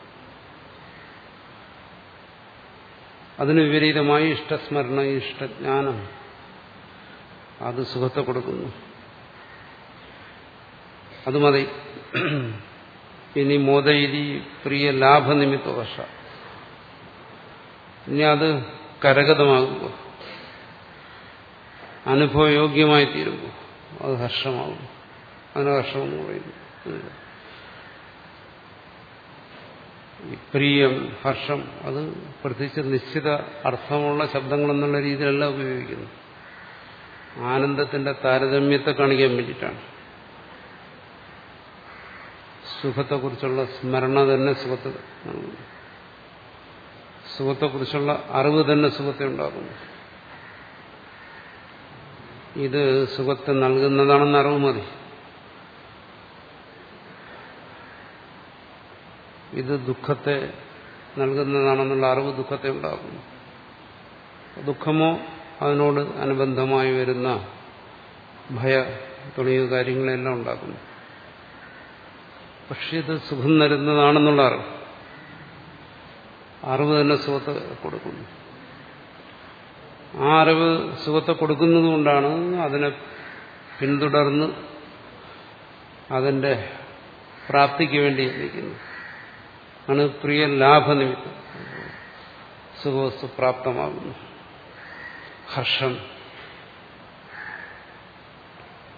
അതിന് വിപരീതമായി ഇഷ്ടസ്മരണം ഇഷ്ടജ്ഞാനം അത് സുഖത്തെ കൊടുക്കുന്നു. അത് മതി. ഇനി മോദയിരി പ്രിയ ലാഭനിമിത്ത വർഷ ഇനി അത് കരഗതമാകുമ്പോൾ അനുഭവയോഗ്യമായി തീരുമ്പോൾ അത് ഹർഷമാകും അതിന് ഹർഷമെന്ന് പറയുന്നു. പ്രിയം ഹർഷം അത് പ്രത്യേകിച്ച് നിശ്ചിത അർത്ഥമുള്ള ശബ്ദങ്ങൾ എന്നുള്ള രീതിയിലല്ല ഉപയോഗിക്കുന്നു ആനന്ദത്തിന്റെ താരതമ്യത്തെ കാണിക്കാൻ വേണ്ടിയിട്ടാണ്. സുഖത്തെക്കുറിച്ചുള്ള സ്മരണ തന്നെ സുഖത്തെ. സുഖത്തെക്കുറിച്ചുള്ള അറിവ് തന്നെ സുഖത്തെ ഉണ്ടാക്കുന്നു. ഇത് സുഖത്തെ നൽകുന്നതാണെന്ന് അറിവ് മതി. ഇത് ദുഃഖത്തെ നൽകുന്നതാണെന്നുള്ള അറിവ് ദുഃഖത്തെ ഉണ്ടാക്കുന്നു. ദുഃഖമോ അതിനോട് അനുബന്ധമായി വരുന്ന ഭയ തുടങ്ങിയ കാര്യങ്ങളെല്ലാം ഉണ്ടാക്കുന്നു. പക്ഷെ ഇത് സുഖം തരുന്നതാണെന്നുള്ള അറിവ്. അറിവ് തന്നെ സുഖത്തെ കൊടുക്കുന്നു. ആ അറിവ് സുഖത്തെ കൊടുക്കുന്നത് കൊണ്ടാണ് അതിനെ പിന്തുടർന്ന് അതിന്റെ പ്രാപ്തിക്ക് വേണ്ടി യത്നിക്കുന്നത് ആണ് പ്രിയ ലാഭനിമിത്തം. സുഖവസ്തു പ്രാപ്തമാകുന്നു. ഹർഷം.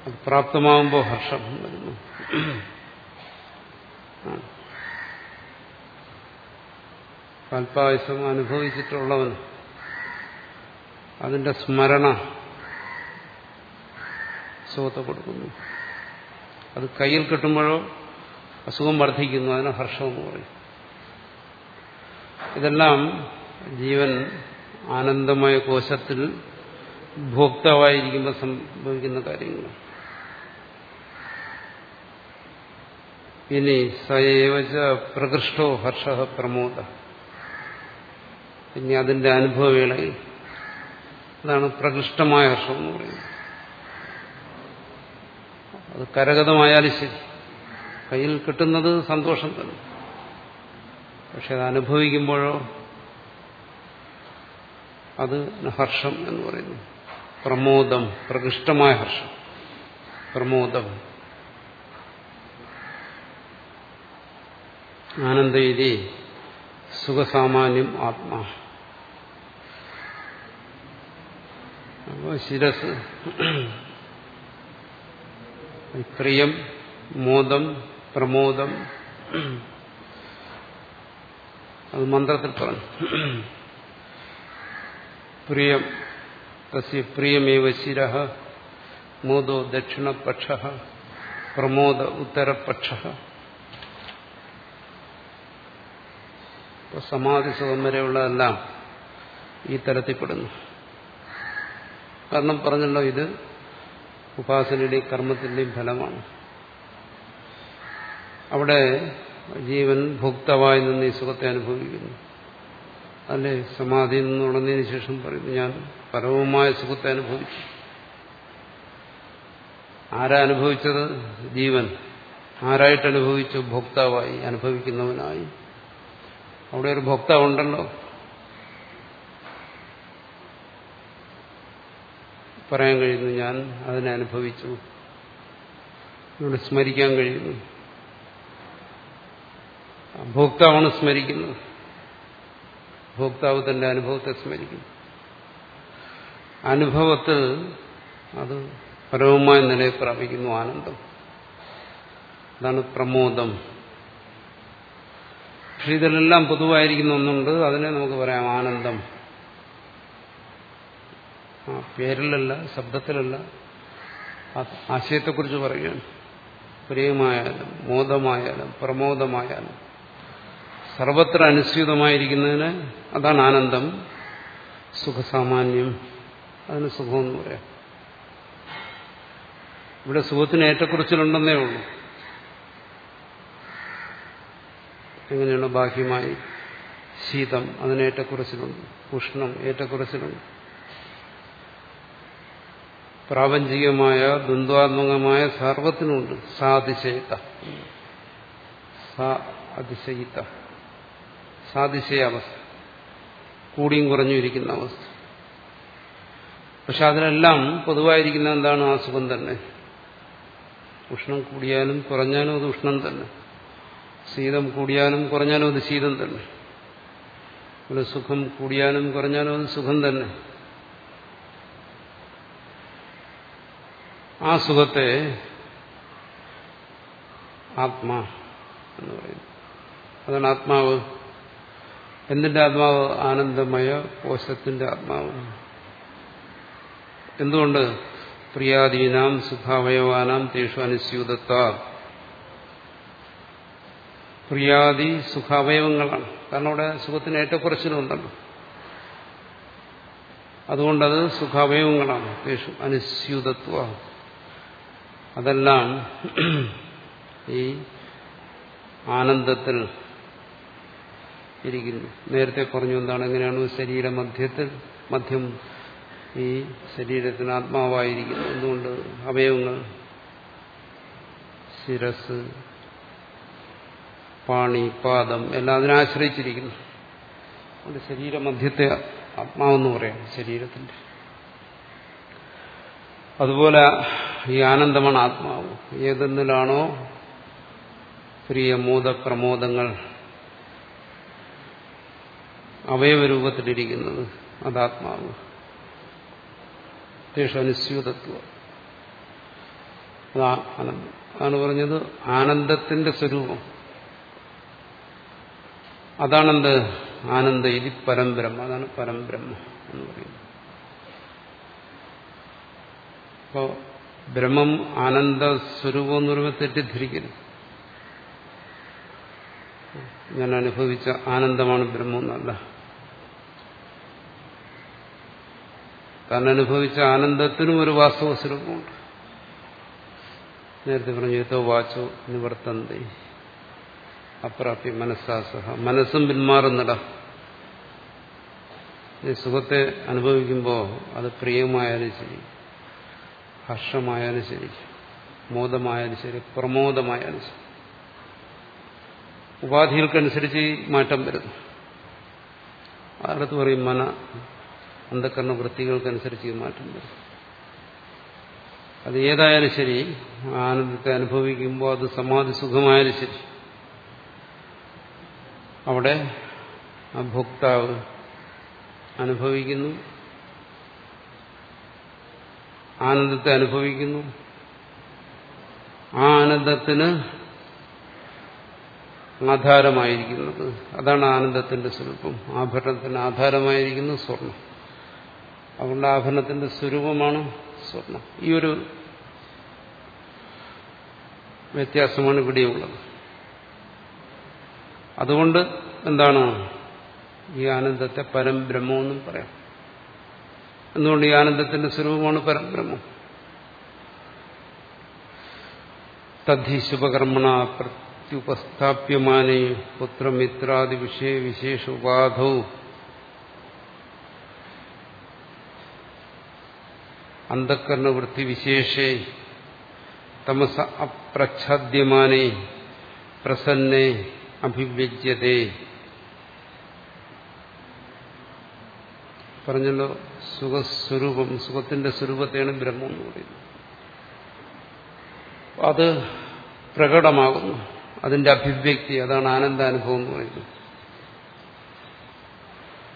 അത് പ്രാപ്തമാകുമ്പോൾ ഹർഷം വരുന്നു. അല്പായുസം അനുഭവിച്ചിട്ടുള്ളവൻ അതിന്റെ സ്മരണ സുഖത്തെ കൊടുക്കുന്നു. അത് കയ്യിൽ കിട്ടുമ്പോഴോ അസുഖം വർദ്ധിക്കുന്നു അതിന് ഹർഷമെന്ന് പറയും. ഇതെല്ലാം ജീവൻ ആനന്ദമായ കോശത്തിൽ ഭോക്താവായിരിക്കുമ്പോൾ സംഭവിക്കുന്ന കാര്യങ്ങൾ ഇനി സയവച പ്രകൃഷ്ടോ ഹർഷ പ്രമോദ. ഇനി അതിന്റെ അനുഭവവേളയിൽ അതാണ് പ്രകൃഷ്ടമായ ഹർഷം എന്ന് പറയുന്നത്. അത് കരഗതമായാലും ശരി. കയ്യിൽ കിട്ടുന്നത് സന്തോഷം തന്നെ. പക്ഷെ അത് അനുഭവിക്കുമ്പോഴോ അത് ഹർഷം എന്ന് പറയുന്നു. പ്രമോദം പ്രകൃഷ്ടമായ ഹർഷം. പ്രമോദം. ആനന്ദയിലെ സുഖസാമാന്യം ആത്മാ. അപ്പോൾ ശിരസ് പ്രിയം മോദം പ്രമോദം. അത് മന്ത്രത്തിൽ പറഞ്ഞു. പ്രിയം തസ്യ പ്രിയമേവ ശിര മോദോ ദക്ഷിണപക്ഷ പ്രമോദ ഉത്തരപക്ഷ. സമാധി സുഖം വരെയുള്ളതെല്ലാം ഈ തരത്തിൽപ്പെടുന്നു കാരണം പറഞ്ഞല്ലോ ഇത് ഉപാസനയുടെയും കർമ്മത്തിന്റെയും ഫലമാണ്. അവിടെ ജീവൻ ഭോക്താവായി നിന്ന് ഈ സുഖത്തെ അനുഭവിക്കുന്നു. അല്ലെ സമാധിയിൽ നിന്ന് ഉണർന്നതിന് ശേഷം പറയുന്നു ഞാൻ പരമമായ സുഖത്തെ അനുഭവിച്ചു. ആരാ അനുഭവിച്ചത്? ജീവൻ. ആരായിട്ട് അനുഭവിച്ചു? ഭോക്താവായി അനുഭവിക്കുന്നവനായി. അവിടെ ഒരു ഭോക്താവുണ്ടല്ലോ. പറയാൻ കഴിയുന്നു. ഞാൻ അതിനെ അനുഭവിച്ചു. ഇവിടെ സ്മരിക്കാൻ കഴിയുന്നു. ഭോക്താവാണ് സ്മരിക്കുന്നത്. ഭോക്താവ് തന്റെ അനുഭവത്തെ സ്മരിക്കുന്നു. അനുഭവത്തിൽ അത് പരമമായ നിലയെ പ്രാപിക്കുന്നു. ആനന്ദം. അതാണ് പ്രമോദം. പക്ഷെ ഇതിലെല്ലാം പൊതുവായിരിക്കുന്ന ഒന്നുണ്ട്. അതിനെ നമുക്ക് പറയാം ആനന്ദം. പേരിലല്ല ശബ്ദത്തിലല്ല. ആശയത്തെക്കുറിച്ച് പറയുകയാണ് പ്രിയമായാലും മോദമായാലും പ്രമോദമായാലും സർവത്ര അനുസ്യൂതമായിരിക്കുന്നതിന് അതാണ് ആനന്ദം സുഖസാമാന്യം. അതിന് സുഖമെന്ന് പറയാം. ഇവിടെ സുഖത്തിന് ഏറ്റക്കുറിച്ചിലുണ്ടെന്നേ ഉള്ളൂ. എങ്ങനെയാണ് ബാഹ്യമായി ശീതം അതിന് ഏറ്റക്കുറച്ചിലുണ്ട് ഉഷ്ണം ഏറ്റക്കുറച്ചിലുണ്ട്. പ്രാപഞ്ചികമായ ദ്വന്ദ്വാത്മകമായ സർവത്തിനുമുണ്ട്. സാതിശയത. സാ അതിശയിത്ത സാതിശയാവസ്ഥ കൂടിയും കുറഞ്ഞും ഇരിക്കുന്ന അവസ്ഥ. പക്ഷെ അതിനെല്ലാം പൊതുവായിരിക്കുന്ന എന്താണ്? ആ സുഖം തന്നെ. ഉഷ്ണം കൂടിയാലും കുറഞ്ഞാലും അത് ഉഷ്ണം തന്നെ. ശീതം കൂടിയാലും കുറഞ്ഞാലും അത് ശീതം തന്നെ. സുഖം കൂടിയാലും കുറഞ്ഞാലും അത് സുഖം തന്നെ. ആ സുഖത്തെ ആത്മാ എന്ന് പറയുന്നു. അതാണ് ആത്മാവ്. എന്തിന്റെ ആത്മാവ്? ആനന്ദമയ കോശത്തിന്റെ ആത്മാവ്. എന്തുകൊണ്ട്? പ്രിയാദീനാം സുഖാവയവാനാം തേഷു അനുസ്യൂതത്വ പ്രിയാദി സുഖാവയവങ്ങളാണ്. കാരണം അവിടെ സുഖത്തിന് ഏറ്റക്കുറച്ചിലുണ്ടല്ലോ അതുകൊണ്ടത് സുഖാവയവങ്ങളാണ്. തേഷു അനുസ്യൂതത്വ. അതെല്ലാം ഈ ആനന്ദത്തിൽ ഇരിക്കുന്നു. നേരത്തെ പറഞ്ഞു എന്താണ് എങ്ങനെയാണ് ശരീര മധ്യത്തിൽ മധ്യം ഈ ശരീരത്തിന് ആത്മാവായിരിക്കുന്നു. എന്തുകൊണ്ട്? അവയവങ്ങൾ ശിരസ് പാണി പാദം എല്ലാം അതിനാശ്രയിച്ചിരിക്കുന്നു അതുകൊണ്ട് ശരീരമധ്യത്തെ ആത്മാവെന്ന് പറയാം ശരീരത്തിന്റെ. അതുപോലെ ഈ ആനന്ദമാണ് ആത്മാവ്. ഏതെന്നിലാണോ പ്രിയ മോദപ്രമോദങ്ങൾ അവയവരൂപത്തിലിരിക്കുന്നത് അതാത്മാവ്. അനുസ്യൂതത്വ. അതാണ് പറഞ്ഞത് ആനന്ദത്തിന്റെ സ്വരൂപം. അതാണെന്ത്? ആനന്ദ ഇതി പരംബ്രഹ്മ. അതാണ് പരംബ്രഹ്മ എന്ന് പറയുന്നത്. അപ്പോ ബ്രഹ്മം ആനന്ദ സ്വരൂപം എന്ന് പറയുമ്പോൾ തെറ്റിദ്ധരിക്കരുത്. ഞാൻ അനുഭവിച്ച ആനന്ദമാണ് ബ്രഹ്മം എന്നല്ല. താൻ അനുഭവിച്ച ആനന്ദത്തിനും ഒരു വാസ്തവ സ്വരൂപമുണ്ട്. നേരത്തെ പറഞ്ഞു ഏതോ വാച്ചോ നിവർത്തന്തി. അപ്രാപ്യ മനസ്സാസഹ മനസ്സും പിന്മാറുന്നിട. സുഖത്തെ അനുഭവിക്കുമ്പോൾ അത് പ്രിയമായാലും ശരി. ഹർഷമായാലും ശരി മോദമായാലും ശരി പ്രമോദമായാലും ശരി. ഉപാധികൾക്കനുസരിച്ച് മാറ്റം വരുന്നു. അടുത്ത് പറയും മന അന്ധക്കരണ വൃത്തികൾക്കനുസരിച്ച് മാറ്റം വരും അത് ഏതായാലും ശരി ആനന്ദത്തെ അനുഭവിക്കുമ്പോൾ അത് സമാധി സുഖമായാലും ശരി. അവിടെ ആ ഭോക്താവ് അനുഭവിക്കുന്നു ആനന്ദത്തെ അനുഭവിക്കുന്നു. ആ ആനന്ദത്തിന് ആധാരമായിരിക്കുന്നത്. അതാണ് ആനന്ദത്തിന്റെ സ്വരൂപം. ആഭരണത്തിന് ആധാരമായിരിക്കുന്നു സ്വർണം. അതുകൊണ്ട് ആഭരണത്തിന്റെ സ്വരൂപമാണ് സ്വർണം. ഈ ഒരു വ്യത്യാസമാണ് ഇവിടെയുള്ളത് അതുകൊണ്ട് എന്താണ് ഈ ആനന്ദത്തെ പരംബ്രഹ്മമെന്നും പറയാം. എന്തുകൊണ്ട് ഈ ആനന്ദത്തിന്റെ സ്വരൂപമാണ് പരബ്രഹ്മം? തദ്ധി ശുഭകർമ്മണ പ്രത്യുപസ്ഥാപ്യമാനേ പുത്രമിത്രാദി വിഷയ വിശേഷ ഉപാധൗ. അന്ധക്കരണവൃത്തി വിശേഷേ തമസ അപ്രച്ഛാദ്യമാനേ പ്രസന്നേ അഭിവ്യജ്യതേ. പറഞ്ഞല്ലോ? സുഖസ്വരൂപം സുഖത്തിന്റെ സ്വരൂപത്തെയാണ് ബ്രഹ്മം എന്ന് പറയുന്നത്. അത് പ്രകടമാകുന്നു. അതിന്റെ അഭിവ്യക്തി അതാണ് ആനന്ദാനുഭവം എന്ന് പറയുന്നത്.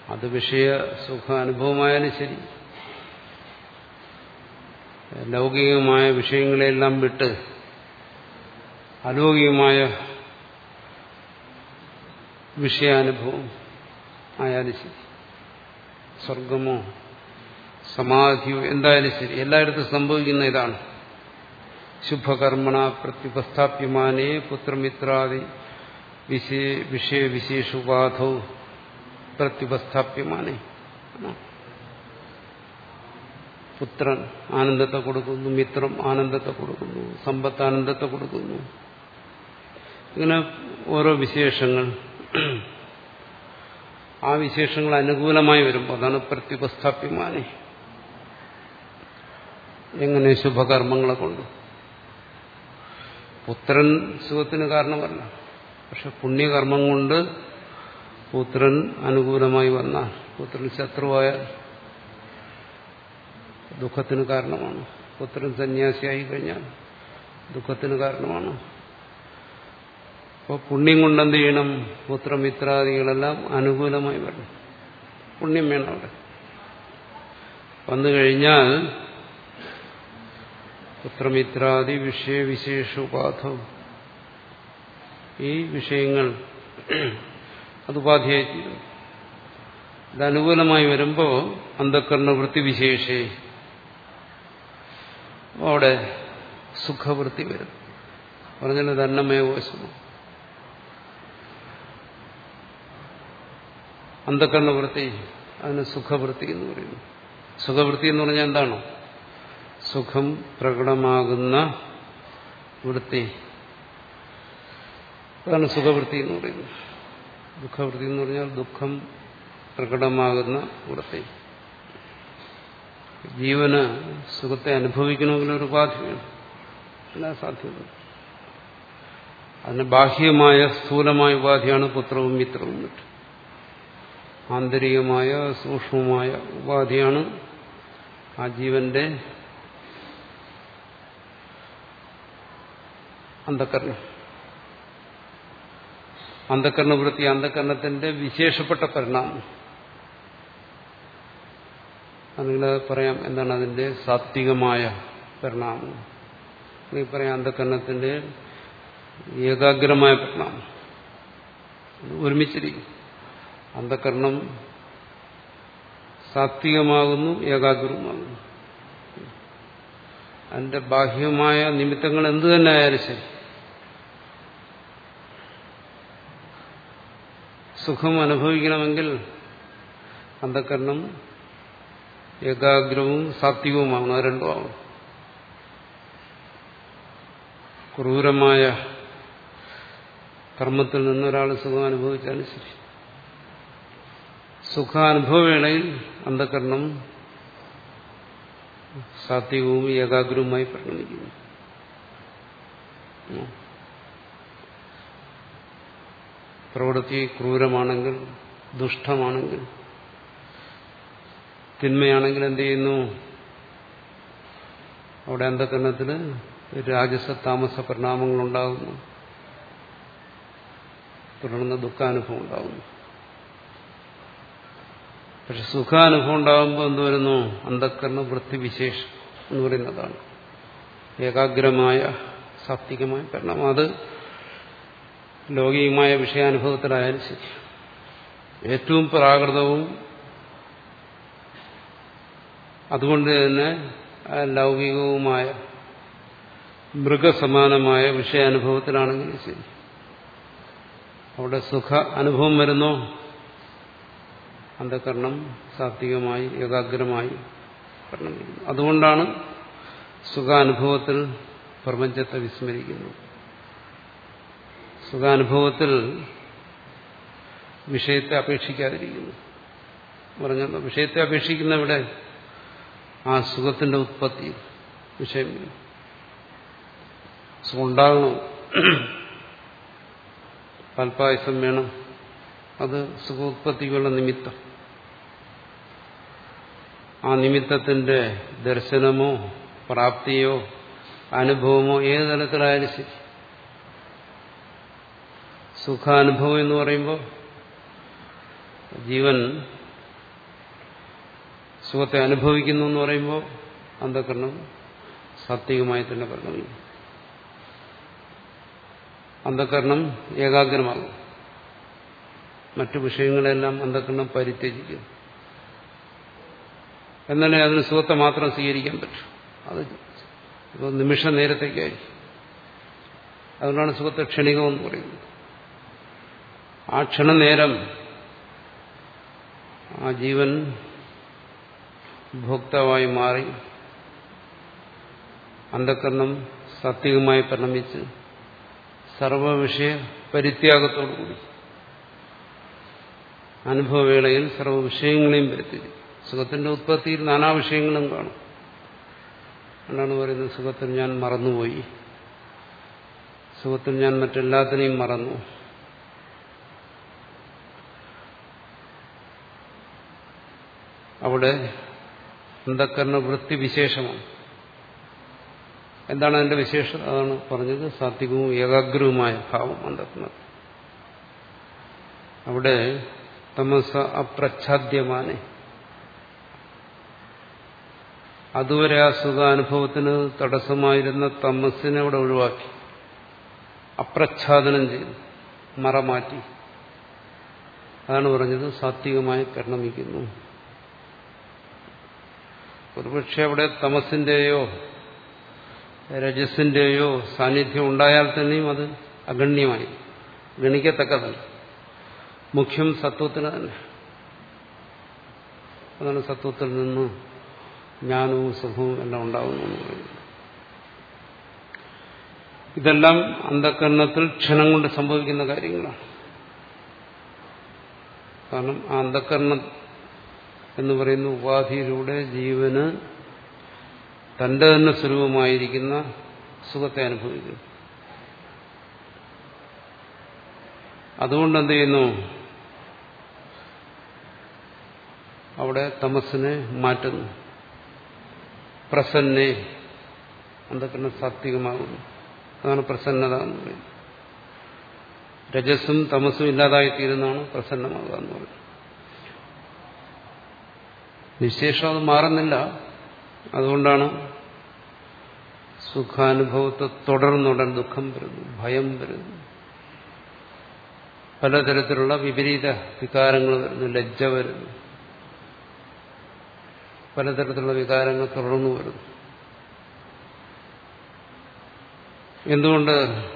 അത് വിഷയ സുഖ അനുഭവമായാലും ശരി. ലൗകികമായ വിഷയങ്ങളെല്ലാം വിട്ട് അലൗകികമായ വിഷയാനുഭവം ആയാലും ശരി. സ്വർഗമോ സമാധിയോ എന്തായാലും ശരി. എല്ലായിടത്തും സംഭവിക്കുന്ന ഇതാണ്. ശുഭകർമ്മണ പ്രത്യുപസ്ഥാപ്യമാനേ പുത്രമിത്രാദി വിഷയവിശേഷുപാധ പ്രത്യുപസ്ഥാപ്യമാനേ. പുത്രൻ ആനന്ദത്തെ കൊടുക്കുന്നു മിത്രം ആനന്ദത്തെ കൊടുക്കുന്നു സമ്പത്ത് ആനന്ദത്തെ കൊടുക്കുന്നു. ഇങ്ങനെ ഓരോ വിശേഷങ്ങൾ. ആ വിശേഷങ്ങൾ അനുകൂലമായി വരുമ്പോൾ അതാണ് പ്രത്യുപസ്ഥാപ്യമാനെ. എങ്ങനെ ശുഭകർമ്മങ്ങളെ കൊണ്ട്? പുത്രൻ സുഖത്തിന് കാരണമല്ല. പക്ഷെ പുണ്യകർമ്മം കൊണ്ട് പുത്രൻ അനുകൂലമായി വന്നാൽ പുത്രൻ ശത്രുവായ ദുഃഖത്തിന് കാരണമാണ്. പുത്രൻ സന്യാസിയായി കഴിഞ്ഞാൽ ദുഃഖത്തിന് കാരണമാണ്. അപ്പോൾ പുണ്യം കൊണ്ടെന്ത് ചെയ്യണം? പുത്രമിത്രാദികളെല്ലാം അനുകൂലമായി വരണം. പുണ്യം വേണം അവിടെ. വന്നു കഴിഞ്ഞാൽ പുത്രമിത്രാദി വിഷയവിശേഷ ഉപാധം ഈ വിഷയങ്ങൾ അത് ഉപാധിയായി ഇത് അനുകൂലമായി വരുമ്പോൾ അന്ധക്കരണ വൃത്തിവിശേഷേ അവിടെ സുഖവൃത്തി വരും. പറഞ്ഞത് അന്നമയവശമാണ് അന്ധക്കരണ അന്ധക്കരണവൃത്തി അതിന് സുഖവൃത്തി എന്ന് പറയുന്നു. സുഖവൃത്തി എന്ന് പറഞ്ഞാൽ എന്താണ്? സുഖം പ്രകടമാകുന്ന വൃത്തി. അതാണ് സുഖവൃത്തി എന്ന് പറയുന്നത്. ദുഃഖവൃത്തി എന്ന് പറഞ്ഞാൽ ദുഃഖം പ്രകടമാകുന്ന വൃത്തി. ജീവന് സുഖത്തെ അനുഭവിക്കണമെങ്കിൽ ഒരു ഉപാധി വേണം സാധ്യത അതിന് ബാഹ്യമായ സ്ഥൂലമായ ഉപാധിയാണ് പുത്രവും മിത്രവും മറ്റും. ആന്തരികമായ സൂക്ഷ്മമായ ഉപാധിയാണ് ആ ജീവന്റെ അന്ധക്കരണം അന്ധക്കരണവൃത്തി അന്ധക്കരണത്തിന്റെ വിശേഷപ്പെട്ട പരിണാമം. അല്ലെങ്കിൽ പറയാം എന്താണ് അതിന്റെ സാത്വികമായ പരിണാമം. അല്ലെങ്കിൽ പറയാം അന്ധക്കരണത്തിന്റെ ഏകാഗ്രമായ പരിണാമം. ഒരുമിച്ചിരിക്കും. അന്ധക്കരണം സാത്വികമാകുന്നു ഏകാഗ്രമാകുന്നു അതിന്റെ ബാഹ്യമായ നിമിത്തങ്ങൾ എന്തു തന്നെ ആയാലും ശരി. സുഖം അനുഭവിക്കണമെങ്കിൽ അന്ധക്കരണം ഏകാഗ്രവും സാത്വികവുമാകണം അത് രണ്ടും ആവും. ക്രൂരമായ കർമ്മത്തിൽ നിന്നൊരാൾ സുഖം അനുഭവിച്ചാലും ശരി. സുഖാനുഭവവേളയിൽ അന്ധകരണം സാത്വികവും ഏകാഗ്രവുമായി പരിഗണിക്കുന്നു. പ്രവൃത്തി ക്രൂരമാണെങ്കിൽ ദുഷ്ടമാണെങ്കിൽ തിന്മയാണെങ്കിൽ എന്ത് ചെയ്യുന്നു? അവിടെ അന്ധകരണത്തിന് രാജസ താമസ പരിണാമങ്ങളുണ്ടാകുന്നു. തുടർന്ന് ദുഃഖാനുഭവം ഉണ്ടാകുന്നു. പക്ഷെ സുഖാനുഭവം ഉണ്ടാകുമ്പോൾ എന്ത് വരുന്നു? അന്ധക്കരണ വൃത്തിവിശേഷം എന്ന് പറയുന്നതാണ്. ഏകാഗ്രമായ സാത്വികമായ പരിണാമം. അത് ലൗകികമായ വിഷയാനുഭവത്തിലായാലും ശരി. ഏറ്റവും പ്രാകൃതവും അതുകൊണ്ട് തന്നെ ലൗകികവുമായ മൃഗസമാനമായ വിഷയാനുഭവത്തിലാണെങ്കിലും ശരി. അവിടെ സുഖ അനുഭവം വരുന്നോ? അന്ധകരണം സാത്വികമായി ഏകാഗ്രമായി അതുകൊണ്ടാണ് സുഖാനുഭവത്തിൽ പ്രപഞ്ചത്തെ വിസ്മരിക്കുന്നത്. സുഖാനുഭവത്തിൽ വിഷയത്തെ അപേക്ഷിക്കാതിരിക്കുന്നു. പറഞ്ഞല്ലോ വിഷയത്തെ അപേക്ഷിക്കുന്ന ഇവിടെ ആ സുഖത്തിന്റെ ഉത്പത്തി വിഷയം സുഖം ഉണ്ടാകണം വേണം. അത് സുഖോത്പത്തിക്കുള്ള നിമിത്തം. ആ നിമിത്തത്തിന്റെ ദർശനമോ പ്രാപ്തിയോ അനുഭവമോ ഏത് തലത്തിലായാലും ശരി. സുഖാനുഭവം എന്ന് പറയുമ്പോൾ ജീവൻ സുഖത്തെ അനുഭവിക്കുന്നു എന്ന് പറയുമ്പോൾ അന്ധകരണം സാത്വികമായി തന്നെ പരിണമിക്കും അന്ധകരണം ഏകാഗ്രമാകും. മറ്റു വിഷയങ്ങളെല്ലാം അന്ധകരണം പരിത്യജിക്കും. എന്നാലേ അതിന് സുഖത്തെ മാത്രം സ്വീകരിക്കാൻ പറ്റും. അത് ഇപ്പോൾ നിമിഷ നേരത്തേക്കായിരിക്കും അതുകൊണ്ടാണ് സുഖത്തെ ക്ഷണികമെന്ന് പറയുന്നത്. ആ ക്ഷണനേരം ആ ജീവൻ ഭോക്താവായി മാറി അന്ധക്കരണം സാത്വികമായി പരിണമിച്ച് സർവവിഷയ പരിത്യാഗത്തോടുകൂടി അനുഭവവേളയിൽ സർവ വിഷയങ്ങളെയും വരുത്തി. സുഖത്തിന്റെ ഉത്പത്തിയിൽ നാനാ വിഷയങ്ങളും കാണും. എന്നാണ് പറയുന്നത് സുഖത്തിൽ ഞാൻ മറന്നുപോയി. സുഖത്തിൽ ഞാൻ മറ്റെല്ലാത്തിനെയും മറന്നു. അവിടെ അന്ധക്കരണ വൃത്തി വിശേഷമാണ്. എന്താണ് അതിന്റെ വിശേഷം അതാണ് പറഞ്ഞത് സാത്വികവും ഏകാഗ്രവുമായ ഭാവം അന്ധക്കരണത്തിൽ അവിടെ തമസ അപ്രച്ഛാദ്യമാനെ അതുവരെ ആ സുഖാനുഭവത്തിന് തടസ്സമായിരുന്ന തമസിനെ അവിടെ ഒഴിവാക്കി. അപ്രച്ഛാദനം ചെയ്തു. മറമാറ്റി. അതാണ് പറഞ്ഞത് സാത്വികമായി പരിണമിക്കുന്നു ഒരുപക്ഷെ അവിടെ തമസിന്റെയോ രജസിന്റെയോ സാന്നിധ്യം ഉണ്ടായാൽ തന്നെയും അത് അഗണ്യമായി. ഗണിക്കത്തക്കതല്ല. മുഖ്യം സത്വത്തിന് തന്നെ. അതാണ് സത്വത്തിൽ നിന്ന് ജ്ഞാനവും സുഖവും എല്ലാം ഉണ്ടാകുന്നു ഇതെല്ലാം അന്ധകരണത്തിൽ ക്ഷണം കൊണ്ട് സംഭവിക്കുന്ന കാര്യങ്ങളാണ്. കാരണം ആ അന്ധകരണം എന്ന് പറയുന്ന ഉപാധിയിലൂടെ ജീവന് തന്റെ തന്നെ സ്വരൂപമായിരിക്കുന്ന സുഖത്തെ അനുഭവിക്കുന്നു. അതുകൊണ്ട് എന്ത് ചെയ്യുന്നു? അവിടെ തമസിനെ മാറ്റുന്നു. പ്രസന്നെ അന്ധക്കരണം സാത്വികമാകുന്നു. അതാണ് പ്രസന്നത എന്ന് പറയുന്നത്. രജസ്സും തമസും ഇല്ലാതായിത്തീരുന്നതാണ് പ്രസന്നമാകുക എന്ന് പറയുന്നത്. നിശേഷം അത് മാറുന്നില്ല. അതുകൊണ്ടാണ് സുഖാനുഭവത്തെ തുടർന്നുടൻ ദുഃഖം വരുന്നു ഭയം വരുന്നു. പലതരത്തിലുള്ള വിപരീത വികാരങ്ങൾ വരുന്നു ലജ്ജ വരുന്നു. പലതരത്തിലുള്ള വികാരങ്ങൾ തുടർന്നു വരുന്നു. എന്തുകൊണ്ട്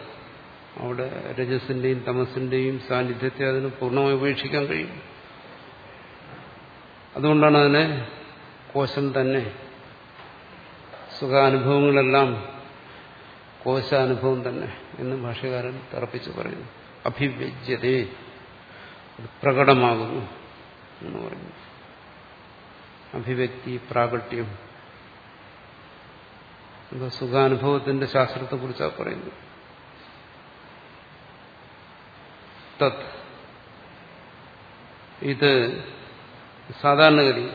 അവിടെ രജസിന്റെയും തമസിന്റെയും സാന്നിധ്യത്തെ അതിന് പൂർണമായി ഉപേക്ഷിക്കാൻ കഴിയും? അതുകൊണ്ടാണ് അതിനെ കോശം തന്നെ സുഖാനുഭവങ്ങളെല്ലാം കോശാനുഭവം തന്നെ എന്ന് ഭാഷകാരൻ തറപ്പിച്ച് പറയുന്നു. അഭിവ്യജ്യതേ. പ്രകടമാകുന്നു എന്ന് പറയുന്നു. അഭിവ്യക്തി പ്രാകട്യം എന്താ സുഖാനുഭവത്തിന്റെ ശാസ്ത്രത്തെക്കുറിച്ചാണ് പറയുന്നത്. തത്. ഇത് സാധാരണഗതി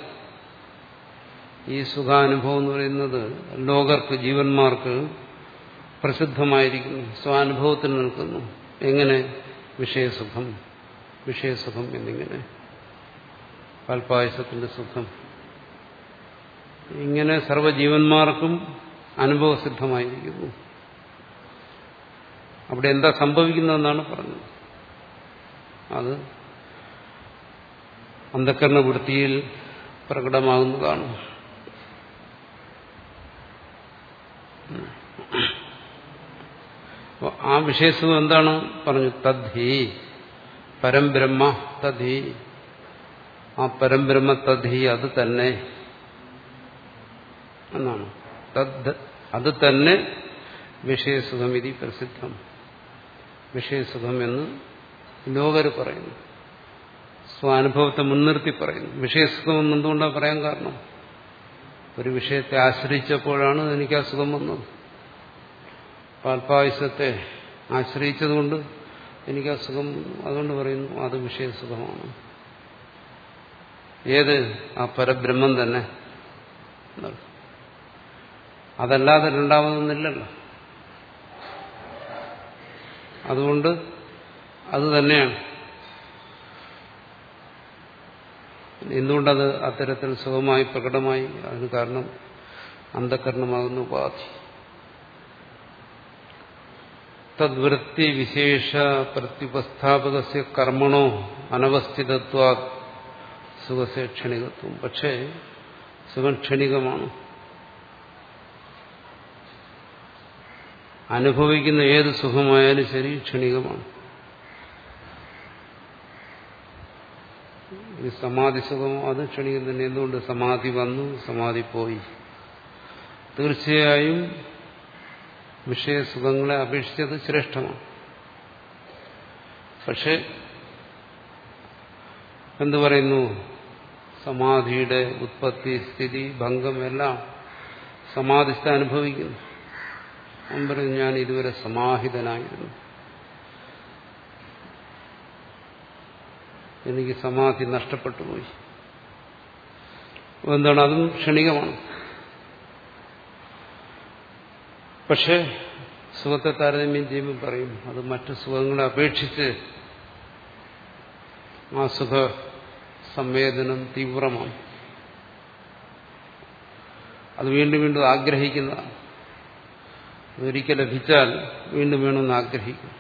ഈ സുഖാനുഭവം എന്ന് പറയുന്നത് ലോകർക്ക് ജീവന്മാർക്ക് പ്രസിദ്ധമായിരിക്കുന്നു. സ്വാനുഭവത്തിൽ നിൽക്കുന്നു. എങ്ങനെ? വിഷയസുഖം വിഷയസുഖം എന്നിങ്ങനെ. പാൽപായസത്തിന്റെ സുഖം. ഇങ്ങനെ സർവജീവന്മാർക്കും അനുഭവസിദ്ധമായിരിക്കുന്നു. അവിടെ എന്താ സംഭവിക്കുന്നതെന്നാണ് പറഞ്ഞത്. അത് അന്ധക്കരണ വൃത്തിയിൽ പ്രകടമാകുന്നതാണ്. ആ വിശേഷത എന്താണ്? പറഞ്ഞു തദ്ധി പരംബ്രഹ്മ തദ്ധി ആ പരംബ്രഹ്മ തദ്ധി അത് തന്നെ. എന്നാണ്. തദ് അത് തന്നെ വിഷയസുഖം ഇതി പ്രസിദ്ധം. വിഷയസുഖം എന്ന് ലോകർ പറയുന്നു. സ്വാനുഭവത്തെ മുൻനിർത്തി പറയുന്നു. വിഷയസുഖം എന്ന് എന്തുകൊണ്ടാണ് പറയാൻ കാരണം? ഒരു വിഷയത്തെ ആശ്രയിച്ചപ്പോഴാണ് എനിക്ക് അസുഖം സുഖം വന്നത്. പാൽപായസത്തെ ആശ്രയിച്ചതുകൊണ്ട് എനിക്ക് അസുഖം അതുകൊണ്ട് പറയുന്നു അത് വിഷയസുഖമാണ്. ഏത്? ആ പരബ്രഹ്മം തന്നെ. അതല്ലാതെ രണ്ടാമതൊന്നില്ലല്ലോ അതുകൊണ്ട് അത് തന്നെയാണ്. എന്തുകൊണ്ടത് അത്തരത്തിൽ സുഖമായി പ്രകടമായി? അതിന് കാരണം അന്ധകരണമാകുന്ന ഉപാധി. തദ്വൃത്തി വിശേഷ പ്രത്യുപസ്ഥാപക കർമ്മണോ അനവസ്ഥിതത്വ സുഖസെ ക്ഷണികത്വം പക്ഷേ സുഖം ക്ഷണികമാണ് അനുഭവിക്കുന്ന ഏത് സുഖമായാലും ശരി ക്ഷണികമാണ്. ഈ സമാധി സുഖമോ അത് ക്ഷണികം തന്നെ എന്തുകൊണ്ട് സമാധി വന്നു? സമാധി പോയി. തീർച്ചയായും വിഷയസുഖങ്ങളെ അപേക്ഷിച്ചത് ശ്രേഷ്ഠമാണ്. പക്ഷെ എന്തു പറയുന്നു? സമാധിയുടെ ഉത്പത്തി സ്ഥിതി ഭംഗം എല്ലാം സമാധിസ്ഥ അനുഭവിക്കുന്നു. അമ്പരം ഞാൻ ഇതുവരെ സമാഹിതനായിരുന്നു. എനിക്ക് സമാധി നഷ്ടപ്പെട്ടു പോയി. എന്താണ്? അതും ക്ഷണികമാണ്. പക്ഷെ സുഖത്തെ താരതമ്യം ചെയ്യുമ്പോൾ പറയും അത് മറ്റു സുഖങ്ങളെ അപേക്ഷിച്ച് ആ സുഖ സംവേദനം തീവ്രമാണ്. അത് വീണ്ടും വീണ്ടും ആഗ്രഹിക്കുന്നതാണ്. ഒരിക്കൽ ലഭിച്ചാൽ വീണ്ടും വേണമെന്ന് ആഗ്രഹിക്കും.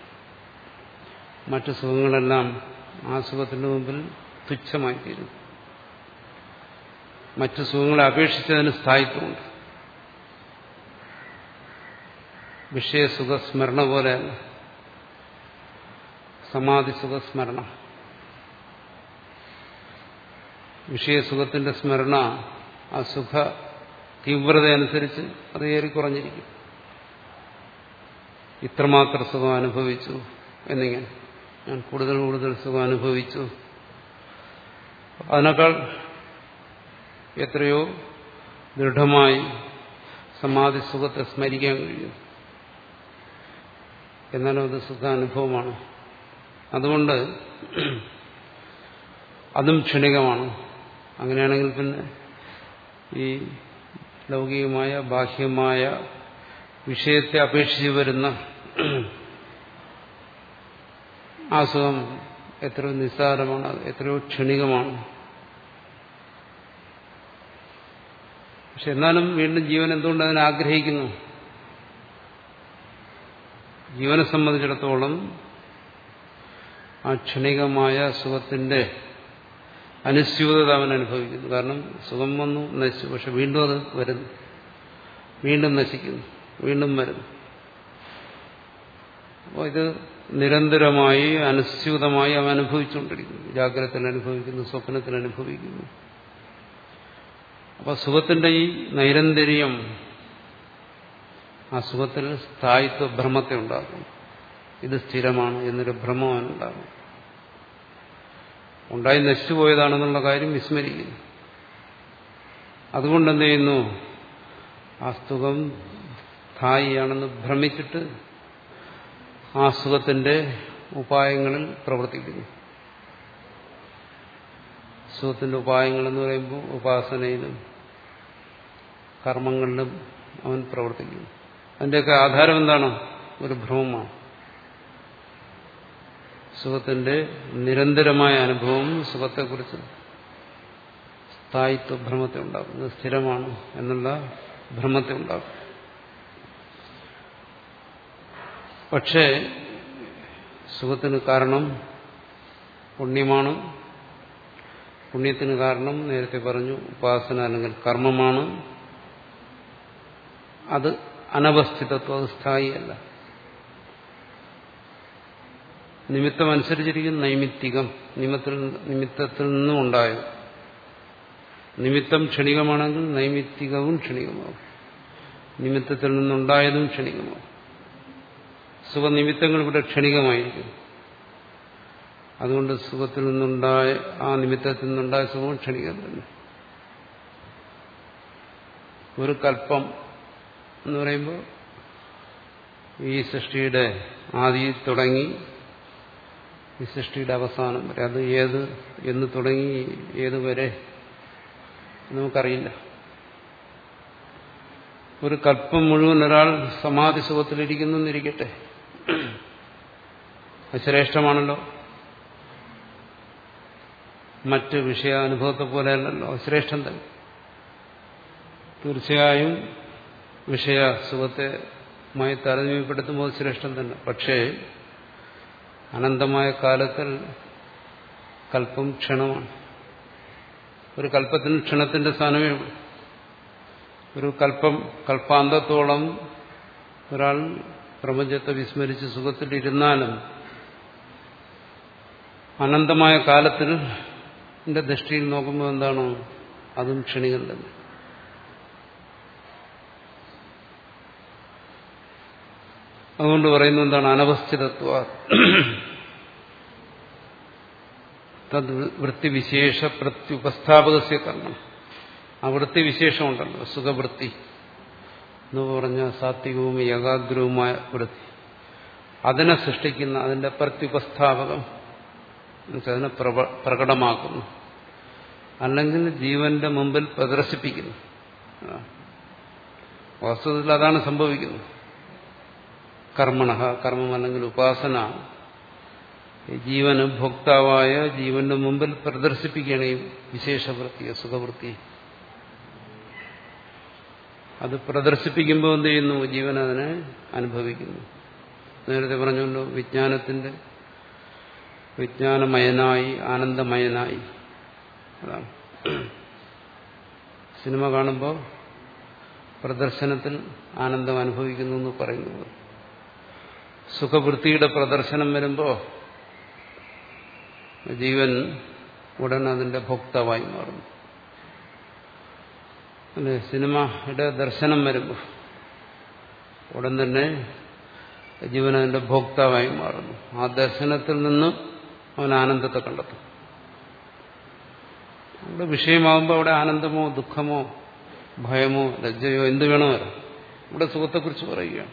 മറ്റു സുഖങ്ങളെല്ലാം ആ സുഖത്തിന്റെ മുമ്പിൽ തുച്ഛമായി തീരും മറ്റു സുഖങ്ങളെ അപേക്ഷിച്ചതിന് സ്ഥായിത്വമുണ്ട്. വിഷയസുഖസ്മരണ പോലെ സമാധിസുഖസ്മരണ വിഷയസുഖത്തിന്റെ സ്മരണ ആ സുഖ തീവ്രത അനുസരിച്ച് അത് ഏറിക്കുറഞ്ഞിരിക്കും ഇത്രമാത്രം സുഖം അനുഭവിച്ചു എന്നിങ്ങനെ. ഞാൻ കൂടുതൽ കൂടുതൽ സുഖം അനുഭവിച്ചു. അതിനേക്കാൾ എത്രയോ ദൃഢമായി സമാധി സുഖത്തെ സ്മരിക്കാൻ കഴിയും എന്നാലും അത് സുഖാനുഭവമാണ്. അതുകൊണ്ട് അതും ക്ഷണികമാണ്. അങ്ങനെയാണെങ്കിൽ പിന്നെ ഈ ലൗകികമായ ബാഹ്യമായ വിഷയത്തെ അപേക്ഷിച്ച് വരുന്ന ആ സുഖം എത്രയോ നിസ്സാരമാണ് എത്രയോ ക്ഷണികമാണ്. പക്ഷെ എന്നാലും വീണ്ടും ജീവൻ എന്തുകൊണ്ട് അതിനെ ആഗ്രഹിക്കുന്നു? ജീവനെ സംബന്ധിച്ചിടത്തോളം ആ ക്ഷണികമായ സുഖത്തിന്റെ അനുസ്യൂതത അവൻ അനുഭവിക്കുന്നു. കാരണം സുഖം വന്നു നശിച്ചു. പക്ഷെ വീണ്ടും അത് വരുന്നു. വീണ്ടും നശിക്കുന്നു. വീണ്ടും വരുന്നു. അപ്പോൾ ഇത് നിരന്തരമായി അനുസ്യൂതമായി അവൻ അനുഭവിച്ചുകൊണ്ടിരിക്കുന്നു. ജാഗ്രതത്തിൽ അനുഭവിക്കുന്നു സ്വപ്നത്തിൽ അനുഭവിക്കുന്നു. അപ്പൊ സുഖത്തിന്റെ ഈ നൈരന്തര്യം ആ സുഖത്തിൽ സ്ഥായിത്വ ഭ്രമത്തെ ഉണ്ടാക്കും ഇത് സ്ഥിരമാണ് എന്നൊരു ഭ്രമം ഉണ്ടാകും ഉണ്ടായി നശിച്ചുപോയതാണെന്നുള്ള കാര്യം വിസ്മരിക്കുന്നു. അതുകൊണ്ട് എന്ത് ചെയ്യുന്നു? ആ സുഖം സ്ഥായിയാണെന്ന് ഭ്രമിച്ചിട്ട് ആ സുഖത്തിന്റെ ഉപായങ്ങളിൽ പ്രവർത്തിക്കുന്നു. സുഖത്തിന്റെ ഉപായങ്ങൾ എന്ന് പറയുമ്പോൾ ഉപാസനയിലും കർമ്മങ്ങളിലും അവൻ പ്രവർത്തിക്കുന്നു. അതിന്റെയൊക്കെ ആധാരം എന്താണ്? ഒരു ഭ്രമമാണ്. സുഖത്തിന്റെ നിരന്തരമായ അനുഭവം സുഖത്തെക്കുറിച്ച് സ്ഥായിത്വ ഭ്രമത്തെ ഉണ്ടാക്കും സ്ഥിരമാണ് എന്നുള്ള ഭ്രമത്തെ ഉണ്ടാക്കും പക്ഷേ സുഖത്തിന് കാരണം പുണ്യമാണ്. പുണ്യത്തിന് കാരണം നേരത്തെ പറഞ്ഞു ഉപാസന അല്ലെങ്കിൽ കർമ്മമാണ്. അത് അനവസ്ഥിതത്വം അത് സ്ഥായിയല്ല നിമിത്തം അനുസരിച്ചിരിക്കും നൈമിത്തികം നിമിത്തിൽ നിമിത്തത്തിൽ നിന്നും ഉണ്ടായത്. നിമിത്തം ക്ഷണികമാണെങ്കിൽ നൈമിത്തികവും ക്ഷണികമാവും നിമിത്തത്തിൽ നിന്നുണ്ടായതും ക്ഷണികമാവും സുഖനിമിത്തങ്ങൾ ഇവിടെ ക്ഷണികമായിരിക്കും അതുകൊണ്ട് സുഖത്തിൽ നിന്നുണ്ടായ ആ നിമിത്തത്തിൽ നിന്നുണ്ടായ സുഖം ക്ഷണികം തന്നെ. ഒരു കൽപ്പം എന്ന് പറയുമ്പോൾ ഈ സൃഷ്ടിയുടെ ആദി തുടങ്ങി ഈ സൃഷ്ടിയുടെ അവസാനം വരെ. അത് ഏത് എന്ന് തുടങ്ങി ഏത് വരെ നമുക്കറിയില്ല. ഒരു കൽപ്പം മുഴുവൻ ഒരാൾ സമാധി സുഖത്തിലിരിക്കുന്നു എന്നിരിക്കട്ടെ. ശ്രേഷ്ഠമാണല്ലോ. മറ്റ് വിഷയാനുഭവത്തെ പോലെയല്ലല്ലോ ശ്രേഷ്ഠം തന്നെ. തീർച്ചയായും വിഷയ സുഖത്തെമായി താരതമ്യപ്പെടുത്തുമ്പോൾ ശ്രേഷ്ഠം തന്നെ. പക്ഷേ അനന്തമായ കാലത്തിൽ കല്പം ക്ഷണമാണ്. ഒരു കൽപ്പത്തിന് ക്ഷണത്തിന്റെ സ്ഥാനമേ ഒരു കല്പം കൽപ്പാന്തത്തോളം ഒരാൾ പ്രപഞ്ചത്തെ വിസ്മരിച്ച് സുഖത്തിലിരുന്നാലും അനന്തമായ കാലത്തിൽ ദൃഷ്ടിയിൽ നോക്കുമ്പോൾ എന്താണ് അതും ക്ഷണികം തന്നെ. അതുകൊണ്ട് പറയുന്ന എന്താണ്? അനവസ്ഥിതത്വ. തദ് വൃത്തിവിശേഷ പ്രത്യുപസ്ഥാപകസ്യ കർമ്മം. ആ വൃത്തിവിശേഷമുണ്ടല്ലോ സുഖവൃത്തി. എന്ന് പറഞ്ഞ സാത്വികവും ഏകാഗ്രവുമായ വൃത്തി അതിനെ സൃഷ്ടിക്കുന്ന അതിന്റെ പ്രത്യുപസ്ഥാപകം അതിനെ പ്രകടമാക്കുന്നു. അല്ലെങ്കിൽ ജീവന്റെ മുമ്പിൽ പ്രദർശിപ്പിക്കുന്നു. വാസ്തവത്തിൽ അതാണ് സംഭവിക്കുന്നത്. കർമ്മണ കർമ്മം അല്ലെങ്കിൽ ഉപാസന. ജീവന് ഭോക്താവായ ജീവന്റെ മുമ്പിൽ പ്രദർശിപ്പിക്കുകയാണ് ഈ വിശേഷവൃത്തി സുഖവൃത്തി അത് പ്രദർശിപ്പിക്കുമ്പോൾ എന്ത് ചെയ്യുന്നു? ജീവൻ അതിനെ അനുഭവിക്കുന്നു. നേരത്തെ പറഞ്ഞല്ലോ വിജ്ഞാനത്തിന്റെ വിജ്ഞാനമയനായി ആനന്ദമയനായി. അതാണ്. സിനിമ കാണുമ്പോൾ പ്രദർശനത്തിൽ ആനന്ദം അനുഭവിക്കുന്നു എന്ന് പറയുന്നത്. സുഖവൃത്തിയുടെ പ്രദർശനം വരുമ്പോൾ ജീവൻ ഉടൻ അതിന്റെ ഭോക്താവായി മാറുന്നു. അല്ലെ സിനിമയുടെ ദർശനം വരുമ്പോൾ ഉടൻ തന്നെ ജീവൻ ഭോക്താവായി മാറുന്നു. ആ ദർശനത്തിൽ നിന്ന് അവൻ ആനന്ദത്തെ കണ്ടെത്തും. അവിടെ വിഷയമാകുമ്പോൾ അവിടെ ആനന്ദമോ ദുഃഖമോ ഭയമോ ലജ്ജയോ എന്ത് വേണോ ഇവിടെ സുഖത്തെക്കുറിച്ച് പറയുകയാണ്.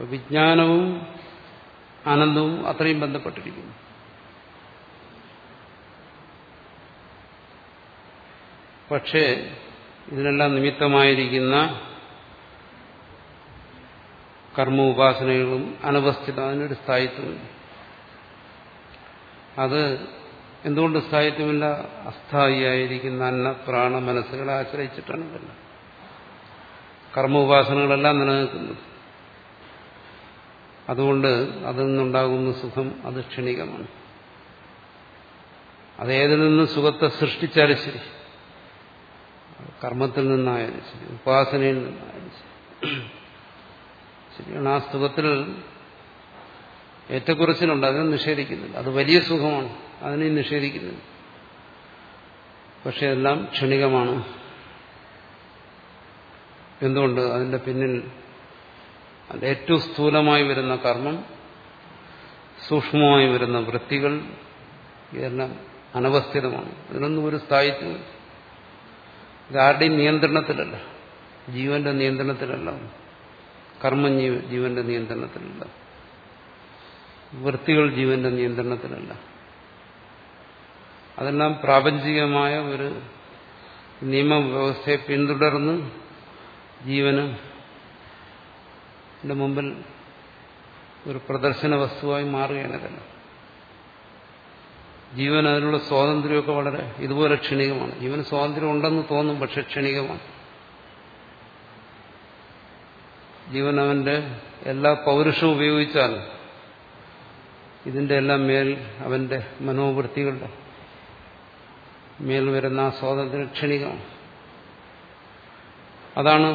വിജ്ഞാനവും ആനന്ദവും അത്രയും ബന്ധപ്പെട്ടിരിക്കുന്നു. പക്ഷേ ഇതിനെല്ലാം നിമിത്തമായിരിക്കുന്ന കർമ്മ ഉപാസനകളും അനവസ്ഥിത അതിനൊരു സ്ഥായിത്വമില്ല. അത് എന്തുകൊണ്ട് സ്ഥായിത്വമില്ല? അസ്ഥായിയായിരിക്കുന്ന അന്ന പ്രാണ മനസ്സുകളെ ആശ്രയിച്ചിട്ടാണ് ഇതെല്ലാം. കർമ്മ ഉപാസനകളെല്ലാം നിലനിൽക്കുന്നത് അതുകൊണ്ട് അതിൽ നിന്നുണ്ടാകുന്ന സുഖം അത് ക്ഷണികമാണ്. അതേതിൽ നിന്ന് സുഖത്തെ സൃഷ്ടിച്ചാലും ശരി. കർമ്മത്തിൽ നിന്നായാലും ശരി ഉപാസനയിൽ നിന്നായാലും ശരി. ശരിയാണ്. ആ സുഖത്തിൽ ഏറ്റക്കുറച്ചിലുണ്ട്. അതിനെ നിഷേധിക്കുന്നില്ല. അത് വലിയ സുഖമാണ്. അതിനെ നിഷേധിക്കുന്നില്ല. പക്ഷെ എല്ലാം ക്ഷണികമാണ്. എന്തുകൊണ്ട്? അതിന്റെ പിന്നിൽ ഏറ്റവും സ്ഥൂലമായി വരുന്ന കർമ്മം സൂക്ഷ്മമായി വരുന്ന വൃത്തികൾ ഇതെല്ലാം അനവസ്ഥിതമാണ്. ഇതിനൊന്നും ഒരു സ്ഥായിത്വം ഇതാരുടെയും നിയന്ത്രണത്തിലല്ല? ജീവന്റെ നിയന്ത്രണത്തിലല്ല. കർമ്മം ജീവന്റെ നിയന്ത്രണത്തിലല്ല. വൃത്തികൾ ജീവന്റെ നിയന്ത്രണത്തിലല്ല. അതെല്ലാം പ്രാപഞ്ചികമായ ഒരു നിയമവ്യവസ്ഥയെ പിന്തുടർന്ന് ജീവന് മുമ്പിൽ ഒരു പ്രദർശന വസ്തുവായി മാറുകയാണ് ഇതെല്ലാം. ജീവൻ അതിനുള്ള സ്വാതന്ത്ര്യമൊക്കെ വളരെ ഇതുപോലെ ക്ഷണികമാണ്. ജീവന് സ്വാതന്ത്ര്യം ഉണ്ടെന്ന് തോന്നും പക്ഷെ ക്ഷണികമാണ്. ജീവൻ അവന്റെ എല്ലാ പൗരുഷവും ഉപയോഗിച്ചാൽ ഇതിന്റെ എല്ലാം മേൽ അവന്റെ മനോവൃത്തികളുടെ മേൽ വരുന്ന ആ സ്വാതന്ത്ര്യം ക്ഷണികമാണ്. അതാണ്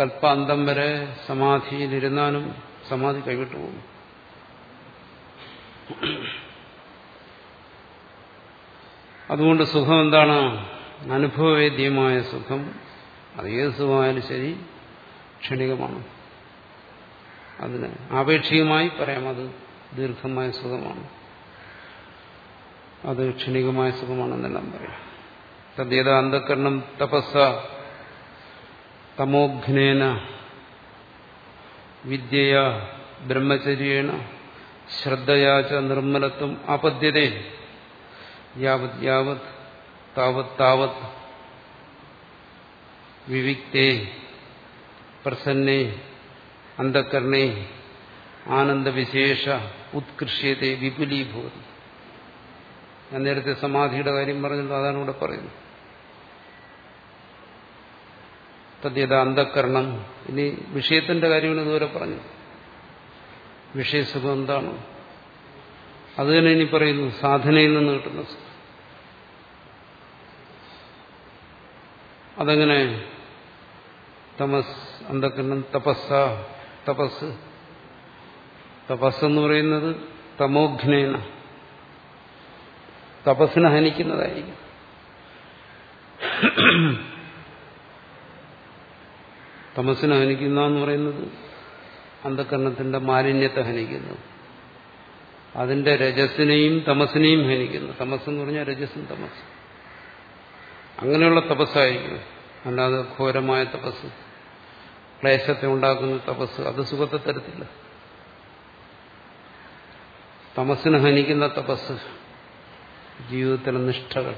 കൽപ്പാന്തം വരെ സമാധിയിലിരുന്നാലും സമാധി കൈവിട്ടു പോകും അതുകൊണ്ട് സുഖം എന്താണ് അനുഭവവേദ്യമായ സുഖം. അത് ഏത് സുഖമായാലും ശരി ക്ഷണികമാണ്. അതിന് ആപേക്ഷികമായി പറയാം അത് ദീർഘമായ സുഖമാണ്. അത് ക്ഷണികമായ സുഖമാണെന്നെല്ലാം പറയാം. തദ്യത അന്ധകരണം തപസ്സ തമോഘ്നേന വിദ്യയ ബ്രഹ്മചര്യേണ ശ്രദ്ധയാച നിർമ്മലത്വം ആപദ്യതേ യാവത് യാവത് താവത് താവത് വിവിക്തേ പ്രസന്നേ അന്ധകരണേ ആനന്ദവിശേഷ ഉത്കൃഷ്യത്തെ വിപുലീഭൂതി. ഞാൻ നേരത്തെ സമാധിയുടെ കാര്യം പറഞ്ഞല്ലോ അതാണ് ഇവിടെ പറയുന്നത്. തദ്യത അന്ധക്കരണം ഇനി വിഷയത്തിന്റെ കാര്യമാണ് ഇതുവരെ പറഞ്ഞു വിഷയസുഖം എന്താണ്? അത് തന്നെ ഇനി പറയുന്നു സാധനയിൽ നിന്ന് കിട്ടുന്ന അതെങ്ങനെ തമസ് അന്ധക്കരണം തപസ്സ തപസ്. തപസ്സെന്ന് പറയുന്നത് തമോഘ്നേന. തപസ്സിനെ ഹനിക്കുന്നതായിരിക്കും. തമസ്സിനെ ഹനിക്കുന്ന എന്ന് പറയുന്നത് അന്ധകരണത്തിന്റെ മാലിന്യത്തെ ഹനിക്കുന്നു. അതിന്റെ രജസിനെയും തമസിനെയും ഹനിക്കുന്നു. തമസ് എന്ന് പറഞ്ഞാൽ രജസും തമസ് അങ്ങനെയുള്ള തപസ്സായിരിക്കും അല്ലാതെ ഘോരമായ തപസ് ക്ലേശത്തെ ഉണ്ടാക്കുന്ന തപസ് അത് സുഖത്തെ തരത്തില്ല. തമസിനെ ഹനിക്കുന്ന തപസ് ജീവിതത്തിലെ നിഷ്ഠകൾ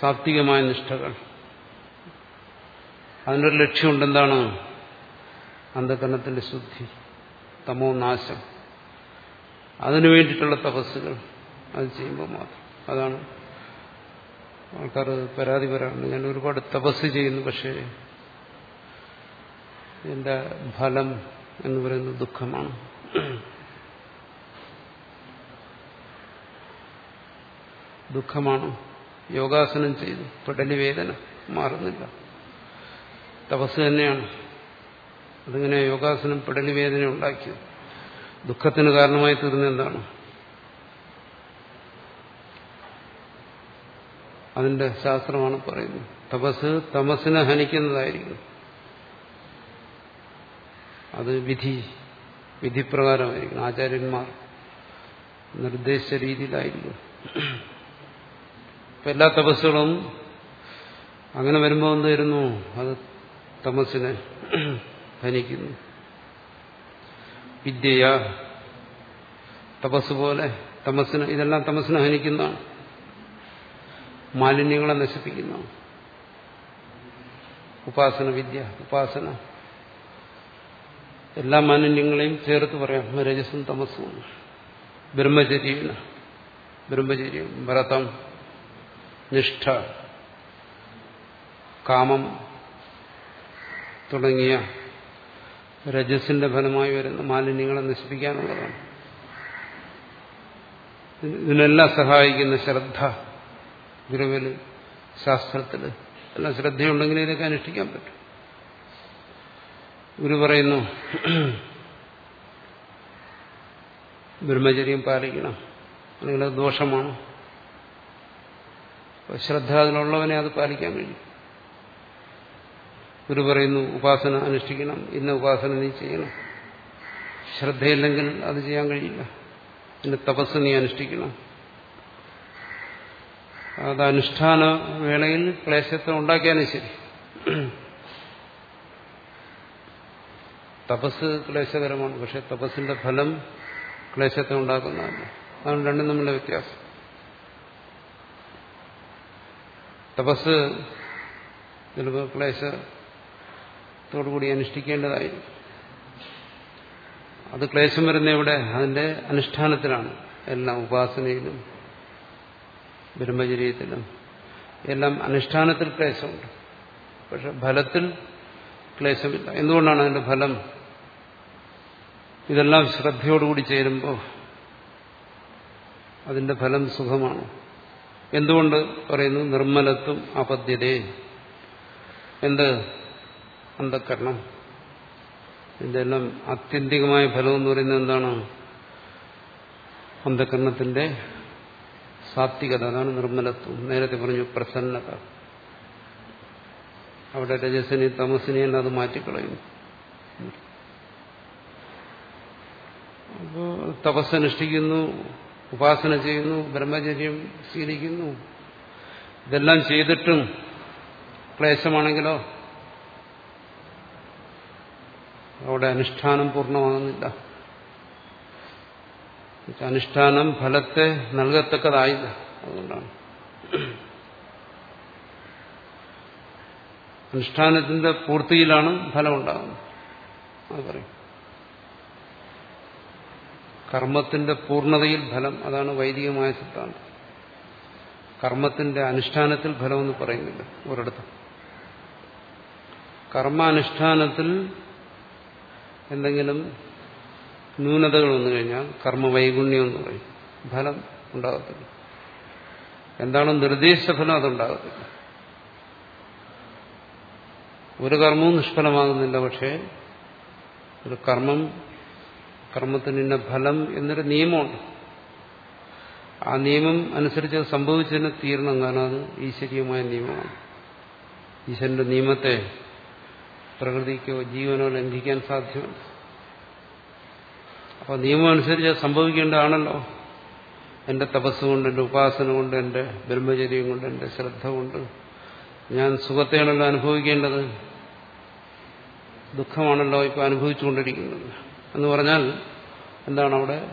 സാത്വികമായ നിഷ്ഠകൾ. അതിനൊരു ലക്ഷ്യമുണ്ട് എന്താണ്? അന്ധകരണത്തിന്റെ ശുദ്ധി തമോ നാശം. അതിനു വേണ്ടിയിട്ടുള്ള തപസ്സുകൾ അത് ചെയ്യുമ്പോൾ മാത്രം. അതാണ് ആൾക്കാർ പരാതി പറയാറുണ്ട്. ഞാൻ ഒരുപാട് തപസ് ചെയ്യുന്നു പക്ഷേ എന്റെ ഫലം എന്ന് പറയുന്നത് ദുഃഖമാണ്. ദുഃഖമാണ്. യോഗാസനം ചെയ്തു. പെടലി വേദന മാറുന്നില്ല. തപസ് തന്നെയാണ്. അതിങ്ങനെ യോഗാസനം പെടലി വേദന ഉണ്ടാക്കിയത്. ദുഃഖത്തിന് കാരണമായി തീർന്ന എന്താണ്? അതിന്റെ ശാസ്ത്രമാണ് പറയുന്നത്. തപസ് തമസിനെ ഹനിക്കുന്നതായിരിക്കും. അത് വിധി വിധിപ്രകാരമായിരിക്കും. ആചാര്യന്മാർ നിർദ്ദേശിച്ച രീതിയിലായിരിക്കും. ഇപ്പൊ എല്ലാ തപസ്സുകളും അങ്ങനെ വരുമ്പോൾ എന്തായിരുന്നു അത് തമസിനെ ഹനിക്കുന്നു. വിദ്യയ തപസ് പോലെ തമസിന് ഇതെല്ലാം തമസിനെ ഹനിക്കുന്നതാണ്. മാലിന്യങ്ങളെ നശിപ്പിക്കുന്നു. ഉപാസന വിദ്യ ഉപാസന. എല്ലാ മാലിന്യങ്ങളെയും ചേർത്ത് പറയാം. രജസും തമസും ബ്രഹ്മചര്യം ബ്രഹ്മചര്യം വ്രതം നിഷ്ഠ കാമം തുടങ്ങിയ രജസിന്റെ ഫലമായി വരുന്ന മാലിന്യങ്ങളെ നശിപ്പിക്കാനുള്ളതാണ്. ഇതിനെല്ലാം സഹായിക്കുന്ന ശ്രദ്ധ ഗുരുവിൽ ശാസ്ത്രത്തിൽ എല്ലാം ശ്രദ്ധയുണ്ടെങ്കിൽ ഇതൊക്കെ അനുഷ്ഠിക്കാൻ പറ്റും. ഗുരു പറയുന്നു ബ്രഹ്മചര്യം പാലിക്കണം. അല്ലെങ്കിൽ അത് ദോഷമാണ് ശ്രദ്ധ അതിലുള്ളവനെ അത് പാലിക്കാൻ കഴിയും. ഗുരു പറയുന്നു ഉപാസന അനുഷ്ഠിക്കണം. ഇന്ന ഉപാസന നീ ചെയ്യണം. ശ്രദ്ധയില്ലെങ്കിൽ അത് ചെയ്യാൻ കഴിയില്ല. പിന്നെ തപസ് നീ അനുഷ്ഠിക്കണം. അത് അനുഷ്ഠാന വേളയിൽ ക്ലേശത്തെ ഉണ്ടാക്കിയാലും ശരി. തപസ് ക്ലേശകരമാണ് പക്ഷെ തപസ്സിന്റെ ഫലം ക്ലേശത്തെ ഉണ്ടാക്കുന്നതല്ല. അതാണ് രണ്ടും തമ്മിലുള്ള വ്യത്യാസം. തപസ് ചിലപ്പോൾ ക്ലേശത്തോടുകൂടി അനുഷ്ഠിക്കേണ്ടതായിരിക്കും. അത് ക്ലേശം വരുന്ന എവിടെ? അതിന്റെ അനുഷ്ഠാനത്തിലാണ്. എല്ലാം ഉപാസനയിലും ബ്രഹ്മചര്യത്തിലും എല്ലാം അനുഷ്ഠാനത്തിൽ ക്ലേശമുണ്ട്. പക്ഷെ ഫലത്തിൽ ക്ലേശമില്ല. എന്തുകൊണ്ടാണ് അതിന്റെ ഫലം? ഇതെല്ലാം ശ്രദ്ധയോടുകൂടി ചേരുമ്പോൾ അതിന്റെ ഫലം സുഖമാണ്. എന്തുകൊണ്ട് പറയുന്നു? നിർമ്മലത്വം അപദ്യതേ എന്ത്? അന്ധക്കരണം ഇതിന്റെ എല്ലാം ആത്യന്തികമായ ഫലം എന്ന് പറയുന്നത് എന്താണ്? അന്ധകരണത്തിന്റെ സാത്വികത അതാണ് നിർമ്മലത്വം. നേരത്തെ പറഞ്ഞു പ്രസന്നത. അവിടെ രജസിനെ തമസിനെയും അത് മാറ്റിക്കളയുന്നു. അപ്പോൾ തപസ്സനുഷ്ഠിക്കുന്നു ഉപാസന ചെയ്യുന്നു ബ്രഹ്മചര്യം സ്വീകരിക്കുന്നു ഇതെല്ലാം ചെയ്തിട്ടും ക്ലേശമാണെങ്കിലോ അവിടെ അനുഷ്ഠാനം പൂർണമാകുന്നില്ല. അനുഷ്ഠാനം ഫലത്തെ നൽകത്തക്കതായില്ല അതുകൊണ്ടാണ്. അനുഷ്ഠാനത്തിന്റെ പൂർത്തിയിലാണ് ഫലമുണ്ടാകുന്നത്. അത് പറയും. കർമ്മത്തിന്റെ പൂർണതയിൽ ഫലം അതാണ് വൈദികമായ സിദ്ധാന്തം. കർമ്മത്തിന്റെ അനുഷ്ഠാനത്തിൽ ഫലമെന്ന് പറയുന്നില്ല ഒരിടത്തും. കർമാനുഷ്ഠാനത്തിൽ എന്തെങ്കിലും ന്യൂനതകൾ വന്നു കഴിഞ്ഞാൽ കർമ്മവൈഗുണ്യം എന്ന് പറയും. ഫലം ഉണ്ടാകത്തില്ല. എന്താണ് നിർദ്ദേശിച്ച ഫലം അതുണ്ടാകത്തില്ല. ഒരു കർമ്മവും നിഷ്ഫലമാകുന്നില്ല പക്ഷേ ഒരു കർമ്മം കർമ്മത്തിന് ഇന്ന ഫലം എന്നൊരു നിയമമുണ്ട്. ആ നിയമം അനുസരിച്ച് അത് സംഭവിച്ചതിന് തീരണം കാരണം അത് ഈശ്വരീയമായ നിയമമാണ്. ഈശ്വരന്റെ നിയമത്തെ പ്രകൃതിക്കോ ജീവനോ ലംഘിക്കാൻ സാധ്യമല്ല. അപ്പോൾ നിയമം അനുസരിച്ച് സംഭവിക്കേണ്ടതാണല്ലോ. എന്റെ തപസ് കൊണ്ട് എന്റെ ഉപാസന കൊണ്ട് എന്റെ ബ്രഹ്മചര്യം കൊണ്ട് എന്റെ ശ്രദ്ധ കൊണ്ട് ഞാൻ സുഖത്തെയാണല്ലോ അനുഭവിക്കേണ്ടത്. ദുഃഖമാണല്ലോ ഇപ്പൊ അനുഭവിച്ചുകൊണ്ടിരിക്കുന്നത്. എന്ന് പറഞ്ഞാൽ എന്താണ് അവിടെ?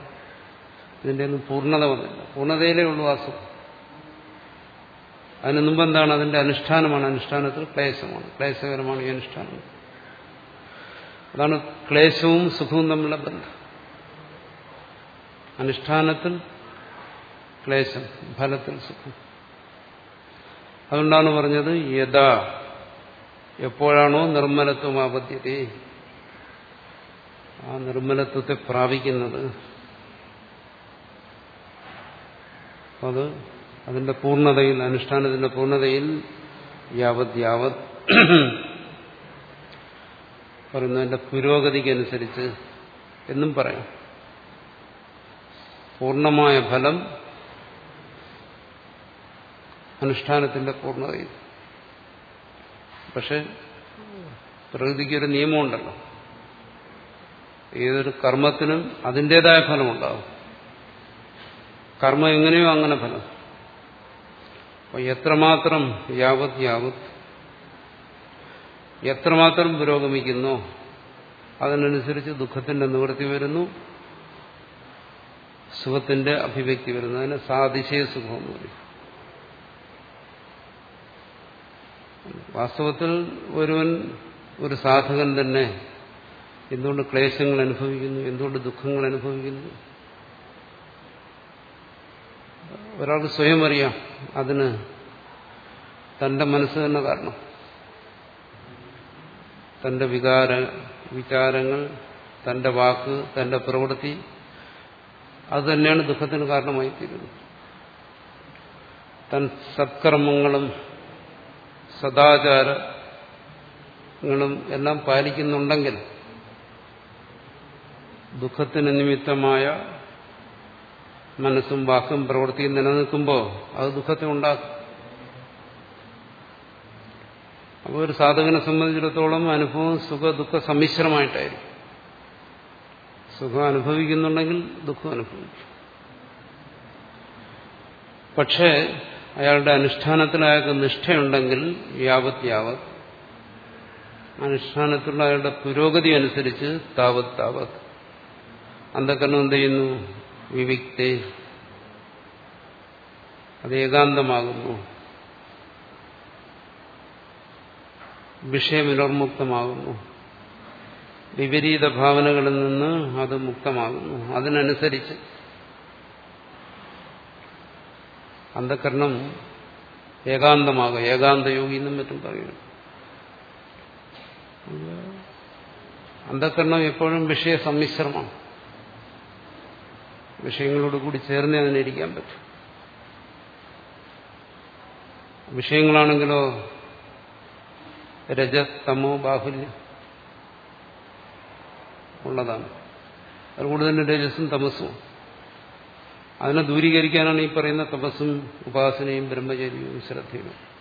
ഇതിന്റെ ഒന്നും പൂർണത വന്നില്ല. പൂർണതയിലേ ഉള്ളൂ ആ അതിന് മുമ്പ് എന്താണ്? അതിന്റെ അനുഷ്ഠാനമാണ്. അനുഷ്ഠാനത്തിൽ ക്ലേശമാണ്. ക്ലേശകരമാണ് ഈ അനുഷ്ഠാനം. അതാണ് ക്ലേശവും സുഖവും തമ്മിലുള്ള ബന്ധം. അനുഷ്ഠാനത്തിൽ ക്ലേശം ഫലത്തിൽ സുഖം. അതുകൊണ്ടാണ് പറഞ്ഞത് യഥാ എപ്പോഴാണോ നിർമ്മലത്വം ആപദ്ധ്യത ആ നിർമ്മലത്വത്തെ പ്രാപിക്കുന്നത്. അത് അതിന്റെ പൂർണതയിൽ അനുഷ്ഠാനത്തിന്റെ പൂർണതയിൽ യാവത് യാവത് പറയുന്നതിന്റെ പുരോഗതിക്കനുസരിച്ച് എന്നും പറയാം. പൂർണമായ ഫലം അനുഷ്ഠാനത്തിന്റെ പൂർണതയിൽ. പക്ഷെ പ്രകൃതിക്ക് ഒരു നിയമമുണ്ടല്ലോ. ഏതൊരു കർമ്മത്തിനും അതിന്റെതായ ഫലമുണ്ടാകും. കർമ്മം എങ്ങനെയോ അങ്ങനെ ഫലം. അപ്പൊ എത്രമാത്രം യാവത് യാവത് എത്രമാത്രം പുരോഗമിക്കുന്നോ അതിനനുസരിച്ച് ദുഃഖത്തിന്റെ നിവൃത്തി വരുന്നു സുഖത്തിന്റെ അഭിവ്യക്തി വരുന്നതിന് സാതിശയ സുഖം എന്ന് പറയും. വാസ്തവത്തിൽ ഒരുവൻ ഒരു സാധകൻ തന്നെ എന്തുകൊണ്ട് ക്ലേശങ്ങൾ അനുഭവിക്കുന്നു എന്തുകൊണ്ട് ദുഃഖങ്ങൾ അനുഭവിക്കുന്നു? ഒരാൾക്ക് സ്വയം അറിയാം അതിന് തന്റെ മനസ്സ് തന്നെ കാരണം. തന്റെ വികാര വിചാരങ്ങൾ തന്റെ വാക്ക് തന്റെ പ്രവൃത്തി അത് തന്നെയാണ് ദുഃഖത്തിന് കാരണമായി തീരുന്നത്. തൻ സത്കർമ്മങ്ങളും സദാചാരങ്ങളും എല്ലാം പാലിക്കുന്നുണ്ടെങ്കിൽ ദുഃഖത്തിന് നിമിത്തമായ മനസ്സും വാക്കും പ്രവൃത്തിയും നിലനിൽക്കുമ്പോൾ അത് ദുഃഖത്തെ ഉണ്ടാക്കും. അപ്പോൾ ഒരു സാധകനെ സംബന്ധിച്ചിടത്തോളം അനുഭവം സുഖ ദുഃഖ സമ്മിശ്രമായിട്ടായിരിക്കും. സുഖം അനുഭവിക്കുന്നുണ്ടെങ്കിൽ ദുഃഖം അനുഭവിക്കും പക്ഷേ അയാളുടെ അനുഷ്ഠാനത്തിൽ അയാൾക്ക് നിഷ്ഠയുണ്ടെങ്കിൽ യാവത് യാവത് അനുഷ്ഠാനത്തിലുള്ള അയാളുടെ പുരോഗതി അനുസരിച്ച് താവത് താവത്. അന്ധക്കരണം എന്ത് ചെയ്യുന്നു? വിവിക്തേ. അത് ഏകാന്തമാകുന്നു. വിഷയവിനർമുക്തമാകുന്നു വിപരീത ഭാവനകളിൽ നിന്ന് അത് മുക്തമാകുന്നു. അതിനനുസരിച്ച് അന്ധകരണം ഏകാന്തമാകും. ഏകാന്തയോഗി എന്നും മറ്റും പറയുന്നു. അന്ധകരണം എപ്പോഴും വിഷയ സമ്മിശ്രമാണ്. വിഷയങ്ങളോട് കൂടി ചേർന്നേ അതിനിരിക്കാൻ പറ്റും. വിഷയങ്ങളാണെങ്കിലോ രജതമോ ബാഹുല്യം. ഉള്ളതാണ്. അതുകൊണ്ട് തന്നെ രജസും തമസ്സും. അതിനെ ദൂരീകരിക്കാനാണ് ഈ പറയുന്ന തപസ്സും ഉപാസനയും ബ്രഹ്മചര്യവും ശ്രദ്ധയും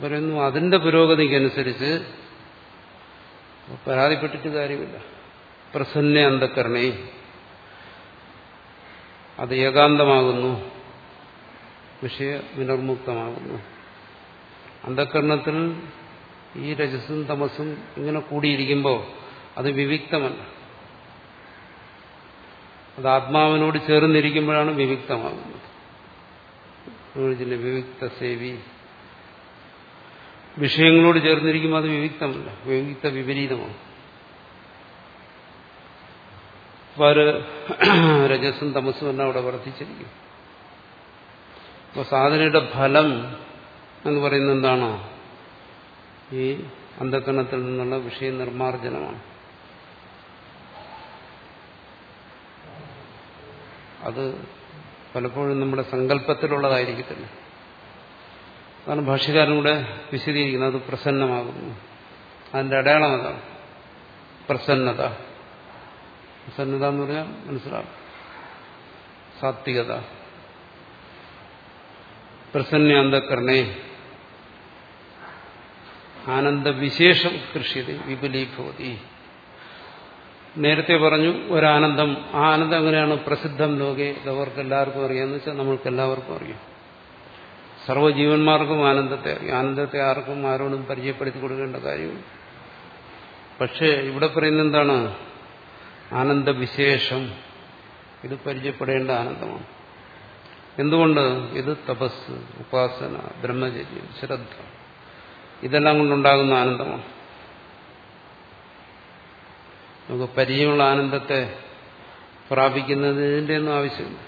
പറയുന്നു അതിന്റെ പുരോഗതിക്കനുസരിച്ച് പരാതിപ്പെട്ടിട്ട് കാര്യമില്ല. പ്രസന്ന അന്ധക്കരണേ അത് ഏകാന്തമാകുന്നു. വിഷയ വിനർമുക്തമാകുന്നു. അന്ധക്കരണത്തിൽ ഈ രജസും തമസും ഇങ്ങനെ കൂടിയിരിക്കുമ്പോൾ അത് വിവിക്തമല്ല. അത് ആത്മാവിനോട് ചേർന്നിരിക്കുമ്പോഴാണ് വിവിക്തമാകുന്നത്. വിവിക്ത സേവി. വിഷയങ്ങളോട് ചേർന്നിരിക്കുമ്പോൾ അത് വിവിക്തമല്ല. വിവിക്ത വിപരീതമാണ്. അപ്പോൾ അവർ രജസും തമസും എല്ലാം അവിടെ വർദ്ധിച്ചിരിക്കും. അപ്പോൾ സാധനയുടെ ഫലം എന്ന് പറയുന്നത് എന്താണോ? ഈ അന്ധക്കരണത്തിൽ നിന്നുള്ള വിഷയ നിർമ്മാർജനമാണ് അത് പലപ്പോഴും നമ്മുടെ സങ്കല്പത്തിലുള്ളതായിരിക്കത്തില്ല. അതാണ് ഭാഷ്യകാരൻ കൂടെ വിശദീകരിക്കുന്നത്. അത് പ്രസന്നമാകുന്നു. അതിന്റെ അടയാളം അതാണ്. പ്രസന്നത. പ്രസന്നത എന്ന് പറഞ്ഞാൽ മനസ്സിലാവും. സാത്വികത. പ്രസന്നാന്തക്കരണേ ആനന്ദവിശേഷം കൃഷ്യത വിപുലീഭവതി. നേരത്തെ പറഞ്ഞു ഒരാനന്ദം. ആ ആനന്ദം എങ്ങനെയാണ് പ്രസിദ്ധം ലോകെ ഇതവർക്ക് എല്ലാവർക്കും അറിയാമെന്ന് വെച്ചാൽ നമ്മൾക്ക് എല്ലാവർക്കും അറിയാം. സർവജീവന്മാർക്കും ആനന്ദത്തെ അറിയാം. ആനന്ദത്തെ ആർക്കും ആരോടും പരിചയപ്പെടുത്തി കൊടുക്കേണ്ട കാര്യമില്ല പക്ഷേ ഇവിടെ പറയുന്ന എന്താണ്? ആനന്ദവിശേഷം. ഇത് പരിചയപ്പെടേണ്ട ആനന്ദമാണ്. എന്തുകൊണ്ട്? ഇത് തപസ് ഉപാസന ബ്രഹ്മചര്യം ശ്രദ്ധ. ഇതെല്ലാം കൊണ്ടുണ്ടാകുന്ന ആനന്ദമാണ്. നമുക്ക് പരിചയമുള്ള ആനന്ദത്തെ പ്രാപിക്കുന്നതിന്റെ ഒന്നും ആവശ്യമില്ല.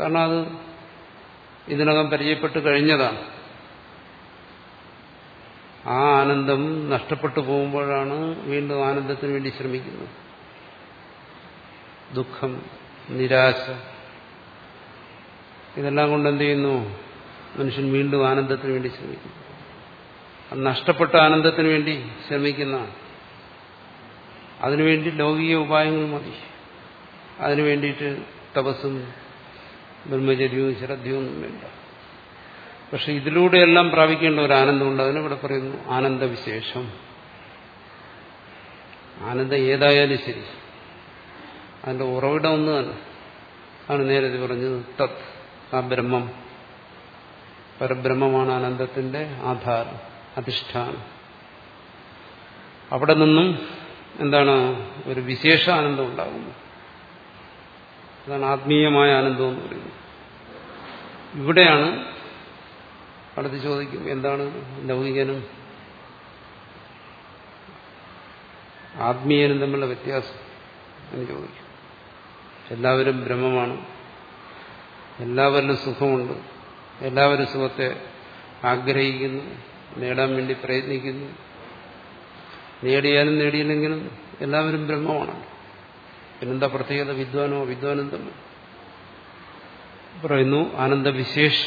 കാരണം അത് ഇതിനകം പരിചയപ്പെട്ട് കഴിഞ്ഞതാണ്. ആ ആനന്ദം നഷ്ടപ്പെട്ടു പോകുമ്പോഴാണ് വീണ്ടും ആനന്ദത്തിന് വേണ്ടി ശ്രമിക്കുന്നത്. ദുഃഖം നിരാശ ഇതെല്ലാം കൊണ്ട് എന്ത് ചെയ്യുന്നു? മനുഷ്യൻ വീണ്ടും ആനന്ദത്തിന് വേണ്ടി ശ്രമിക്കുന്നു. നഷ്ടപ്പെട്ട ആനന്ദത്തിന് വേണ്ടി ശ്രമിക്കുന്നതാണ്. അതിനുവേണ്ടി ലൗകിക ഉപായങ്ങൾ മതി. അതിനു വേണ്ടിയിട്ട് തപസ്സും ബ്രഹ്മചര്യവും ശ്രദ്ധയും ഒന്നും വേണ്ട. പക്ഷെ ഇതിലൂടെയെല്ലാം പ്രാപിക്കേണ്ട ഒരു ആനന്ദമുണ്ട്. അതിനിവിടെ പറയുന്നു ആനന്ദവിശേഷം. ആനന്ദം ഏതായാലും ശരി. അതിന്റെ ഉറവിടം ഒന്ന് തന്നെ. ആണ് നേരത്തെ പറഞ്ഞത് തത് ആ ബ്രഹ്മം. പരബ്രഹ്മമാണ് ആനന്ദത്തിന്റെ ആധാരം അധിഷ്ഠാനം. അവിടെ നിന്നും എന്താണ് ഒരു വിശേഷ ആനന്ദം ഉണ്ടാകുന്നു. അതാണ് ആത്മീയമായ ആനന്ദം എന്ന് പറയുന്നത്. ഇവിടെയാണ് അടുത്ത് ചോദിക്കും എന്താണ് ലൗകികനും ആത്മീയനും തമ്മിലുള്ള വ്യത്യാസം എന്ന് ചോദിക്കും. എല്ലാവരും ബ്രഹ്മമാണ്. എല്ലാവരിലും സുഖമുണ്ട്. എല്ലാവരും സുഖത്തെ ആഗ്രഹിക്കുന്നു നേടാൻ വേണ്ടി പ്രയത്നിക്കുന്നു. നേടിയാലും നേടിയില്ലെങ്കിലും എല്ലാവരും ബ്രഹ്മമാണ്. പിന്നെന്താ പ്രത്യേകത? വിദ്വാനോ വിദ്വാനും തമ്മിൽ പറയുന്നു ആനന്ദവിശേഷ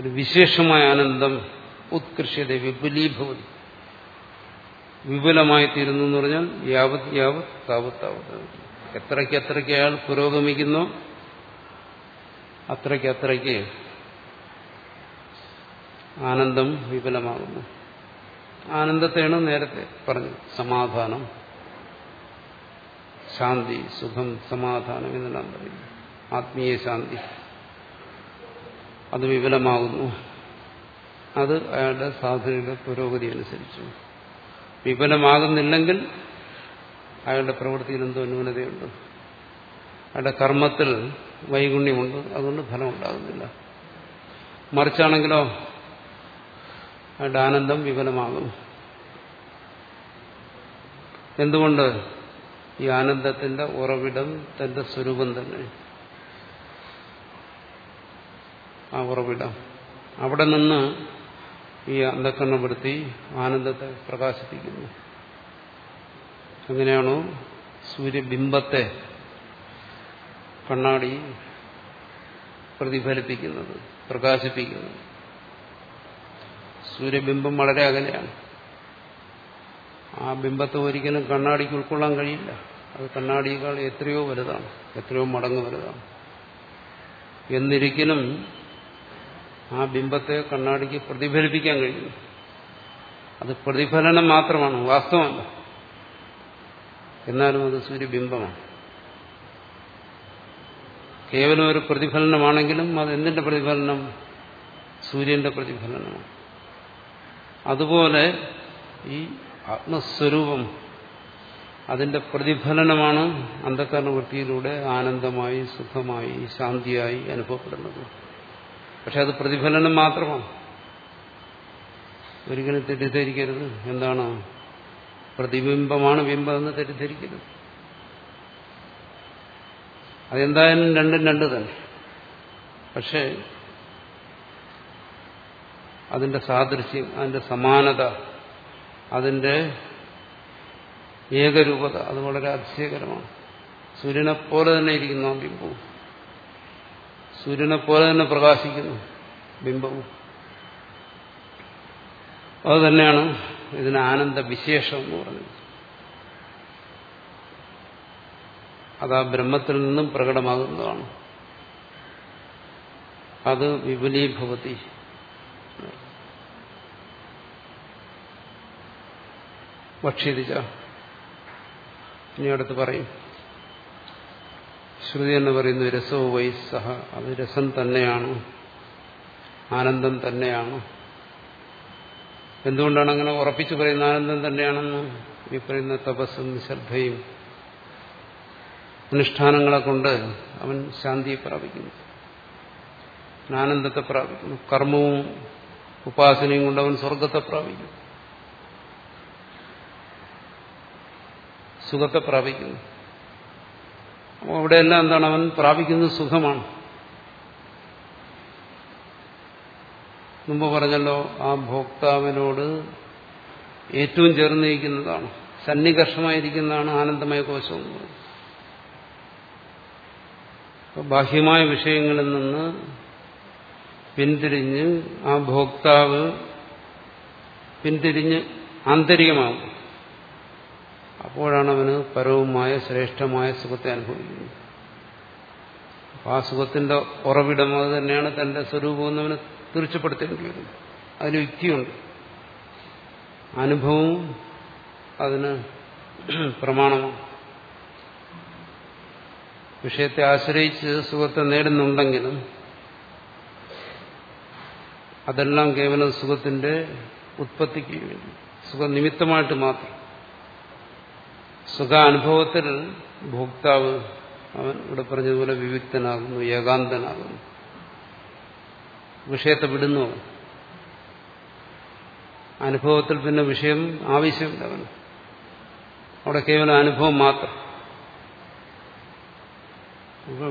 ഒരു വിശേഷമായ ആനന്ദം ഉത്കൃഷ്യത വിപുലീഭവതി. വിപുലമായി തീരുന്നു എന്ന് പറഞ്ഞാൽ യാവത് യാവത് താവത് താവത്. എത്രയ്ക്ക് എത്രയ്ക്ക് അയാൾ പുരോഗമിക്കുന്നു അത്രയ്ക്ക് അത്രയ്ക്ക് ആനന്ദം വിപുലമാകുന്നു. ആനന്ദത്തെയാണ് നേരത്തെ പറഞ്ഞു. സമാധാനം ശാന്തി സുഖം സമാധാനം എന്നെല്ലാം പറയും ആത്മീയ ശാന്തി. അത് വിപുലമാകുന്നു. അത് അയാളുടെ സാധനയുടെ പുരോഗതി അനുസരിച്ചു. വിപുലമാകുന്നില്ലെങ്കിൽ അയാളുടെ പ്രവൃത്തിയിൽ എന്തോ ന്യൂനതയുണ്ട്. അയാളുടെ കർമ്മത്തിൽ വൈഗുണ്യമുണ്ട് അതുകൊണ്ട് ഫലം ഉണ്ടാകുന്നില്ല മറിച്ചാണെങ്കിലോ അയാളുടെ ആനന്ദം വിപുലമാകും എന്തുകൊണ്ട്? ഈ ആനന്ദത്തിന്റെ ഉറവിടം തന്റെ സ്വരൂപം തന്നെ. ആ ഉറവിടം. അവിടെ നിന്ന് ഈ അന്ധക്കരണപ്പെടുത്തി ആനന്ദത്തെ പ്രകാശിപ്പിക്കുന്നു. അങ്ങനെയാണോ സൂര്യബിംബത്തെ കണ്ണാടി പ്രതിഫലിപ്പിക്കുന്നത് പ്രകാശിപ്പിക്കുന്നത്. സൂര്യബിംബം വളരെ അകലെയാണ്. ആ ബിംബത്തെ ഒരിക്കലും കണ്ണാടിക്ക് ഉൾക്കൊള്ളാൻ കഴിയില്ല. അത് കണ്ണാടിയേക്കാൾ എത്രയോ വലുതാണ് എത്രയോ മടങ്ങ് വലുതാണ്. എന്നിരിക്കലും ആ ബിംബത്തെ കണ്ണാടിക്ക് പ്രതിഫലിപ്പിക്കാൻ കഴിയും അത് പ്രതിഫലനം മാത്രമാണ് വാസ്തവമല്ല. എന്നാലും അത് സൂര്യബിംബമാണ്. കേവലം ഒരു പ്രതിഫലനമാണെങ്കിലും അത് എന്തിന്റെ പ്രതിഫലനം? സൂര്യന്റെ പ്രതിഫലനമാണ്. അതുപോലെ ഈ ആത്മസ്വരൂപം അതിന്റെ പ്രതിഫലനമാണ് അന്ധകരണവൃത്തിയിലൂടെ ആനന്ദമായി സുഖമായി ശാന്തിയായി അനുഭവപ്പെടുന്നത്. പക്ഷെ അത് പ്രതിഫലനം മാത്രമാണ്. ഒരിക്കലും തെറ്റിദ്ധരിക്കരുത്. എന്താണ്? പ്രതിബിംബമാണ് ബിംബമെന്ന് തെറ്റിദ്ധരിക്കരുത്. അതെന്തായാലും രണ്ടും രണ്ട് തന്നെ. പക്ഷേ അതിന്റെ സാദൃശ്യം അതിന്റെ സമാനത അതിന്റെ ഏകരൂപത അത് വളരെ അതിശയകരമാണ്. സൂര്യനെ പോലെ തന്നെ ഇരിക്കുന്നു ആ ബിംബവും. സൂര്യനെ പോലെ തന്നെ പ്രകാശിക്കുന്നു ബിംബവും. അത് തന്നെയാണ് ഇതിന് ആനന്ദ വിശേഷം എന്ന് പറഞ്ഞത് അത് ആ ബ്രഹ്മത്തിൽ നിന്നും പ്രകടമാകുന്നതാണ്. അത് വിപുലീഭവതി. ഭക്ഷ്യതിച്ച ഇനി അടുത്ത് പറയും. ശ്രുതി എന്ന് പറയുന്നത് രസോ വൈ സഹ അത് രസം തന്നെയാണ്. ആനന്ദം തന്നെയാണ്. എന്തുകൊണ്ടാണ് അങ്ങനെ ഉറപ്പിച്ചു പറയുന്ന ആനന്ദം തന്നെയാണെന്ന് ഈ പറയുന്ന തപസ്സും ശ്രദ്ധയും അനുഷ്ഠാനങ്ങളെ കൊണ്ട് അവൻ ശാന്തിയെ പ്രാപിക്കുന്നു. ആനന്ദത്തെ പ്രാപിക്കുന്നു. കർമ്മവും ഉപാസനയും കൊണ്ട് അവൻ സ്വർഗത്തെ പ്രാപിക്കുന്നു. സുഖത്തെ പ്രാപിക്കുന്നു. അപ്പോൾ അവിടെയെല്ലാം എന്താണ്? അവൻ പ്രാപിക്കുന്നത് സുഖമാണ്. മുമ്പ് പറഞ്ഞല്ലോ ആ ഭോക്താവിനോട് ഏറ്റവും ചേർന്നിരിക്കുന്നതാണ് സന്നികർഷമായിരിക്കുന്നതാണ് ആനന്ദമയ കോശം ബാഹ്യമായ വിഷയങ്ങളിൽ നിന്ന് പിന്തിരിഞ്ഞ് ആ ഭോക്താവ് പിന്തിരിഞ്ഞ് ആന്തരികമാകും. അപ്പോഴാണ് അവന് പരവുമായ ശ്രേഷ്ഠമായ സുഖത്തെ അനുഭവിക്കുന്നത്. ആ സുഖത്തിന്റെ ഉറവിടം അത് തന്നെയാണ് തന്റെ സ്വരൂപം എന്നവന് തീർച്ചപ്പെടുത്തേണ്ടി വരും അതിന് യുക്തിയുണ്ട്. അനുഭവവും അതിന് പ്രമാണമാണ്. വിഷയത്തെ ആശ്രയിച്ച് സുഖത്തെ നേടുന്നുണ്ടെങ്കിലും അതെല്ലാം കേവലം സുഖത്തിന്റെ ഉത്പത്തിക്ക് വേണ്ടി സുഖനിമിത്തമായിട്ട് മാത്രം. സുഖാനുഭവത്തിൽ ഭോക്താവ് അവൻ ഇവിടെ പറഞ്ഞതുപോലെ വിവിക്തനാകുന്നു ഏകാന്തനാകുന്നു. വിഷയത്തെ വിടുന്നു. അനുഭവത്തിൽ പിന്നെ വിഷയം ആവശ്യമില്ല അവൻ അവിടെ കേവലം അനുഭവം മാത്രം.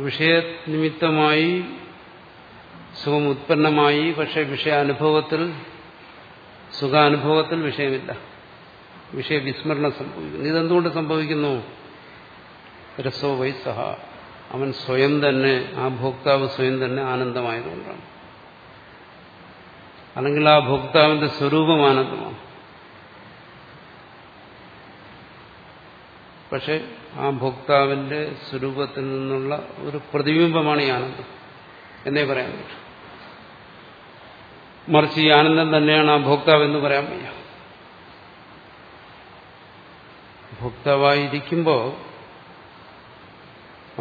വിഷയനിമിത്തമായി സുഖം ഉത്പന്നമായി പക്ഷെ വിഷയാനുഭവത്തിൽ സുഖാനുഭവത്തിൽ വിഷയമില്ല. വിഷയവിസ്മരണം സംഭവിക്കുന്നു. ഇതെന്തുകൊണ്ട് സംഭവിക്കുന്നു? രസോ വൈസഹ. അവൻ സ്വയം തന്നെ ആ ഭോക്താവ് സ്വയം തന്നെ ആനന്ദമായതുകൊണ്ടാണ്. അല്ലെങ്കിൽ ആ ഭോക്താവിന്റെ സ്വരൂപം ആനന്ദമാണ്. പക്ഷെ ആ ഭോക്താവിന്റെ സ്വരൂപത്തിൽ നിന്നുള്ള ഒരു പ്രതിബിംബമാണ് ഈ ആനന്ദം. എന്നേ പറയാൻ പറ്റും. മറിച്ച് ഈ ആനന്ദം തന്നെയാണ് ആ ഭോക്താവ് എന്ന് പറയാൻ വയ്യ. ഭോക്താവായിരിക്കുമ്പോൾ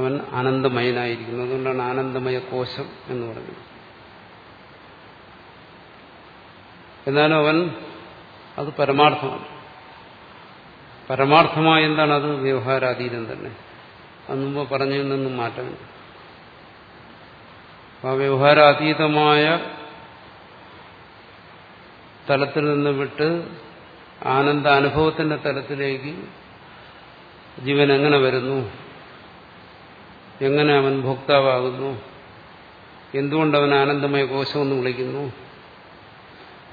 അവൻ ആനന്ദമയനായിരിക്കുന്നു. അതുകൊണ്ടാണ് ആനന്ദമയ കോശം എന്ന് പറഞ്ഞത് എന്നാലും അവൻ അത് പരമാർത്ഥമാണ്. പരമാർത്ഥമായ എന്താണ് അത് വ്യവഹാരാതീതം തന്നെ. അത് മുമ്പ് പറഞ്ഞതിൽ നിന്നും മാറ്റമില്ല ആ വ്യവഹാരാതീതമായ തലത്തിൽ നിന്ന് വിട്ട് ആനന്ദ അനുഭവത്തിന്റെ തലത്തിലേക്ക് ജീവൻ എങ്ങനെ വരുന്നു? എങ്ങനെ അവൻ ഭോക്താവാകുന്നു? എന്തുകൊണ്ട് അവൻ ആനന്ദമയ കോശമെന്ന് വിളിക്കുന്നു?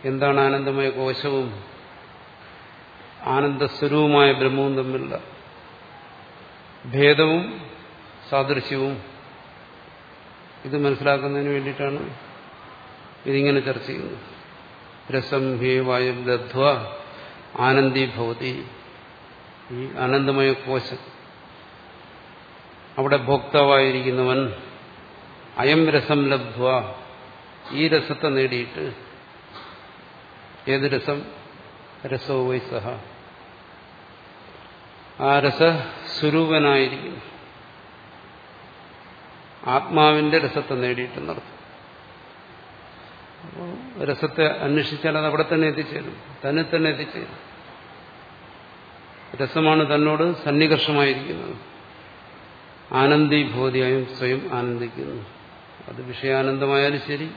എന്താണ് ആനന്ദമയ കോശവും? ആനന്ദസ്വരൂപമായ ബ്രഹ്മവും തമ്മിലുള്ള ഭേദവും സാദൃശ്യവും. ഇത് മനസ്സിലാക്കുന്നതിന് വേണ്ടിയിട്ടാണ് ഇതിങ്ങനെ ചർച്ച ചെയ്യുന്നത്. രസം ഹേ വായു ദധ്വ ആനന്ദി ഭവതി. ഈ ആനന്ദമയ കോശം. അവിടെ ഭോക്താവായിരിക്കുന്നവൻ അയം രസം ലബ്ധ്വ. ഈ രസത്തെ നേടിയിട്ട് ഏത് രസം? രസോ വൈസഹ ആ രസസ്വരൂപനായിരിക്കുന്നു ആത്മാവിന്റെ രസത്തെ നേടിയിട്ട് നടത്തും. രസത്തെ അന്വേഷിച്ചാൽ അത് അവിടെ തന്നെ എത്തിച്ചേരും. തന്നെ തന്നെ എത്തിച്ചേരും. രസമാണ് തന്നോട് സന്നികർഷമായിരിക്കുന്നത്. ആനന്ദീഭൂതിയായും സ്വയം ആനന്ദിക്കുന്നു. അത് വിഷയാനന്ദമായാലും ശരി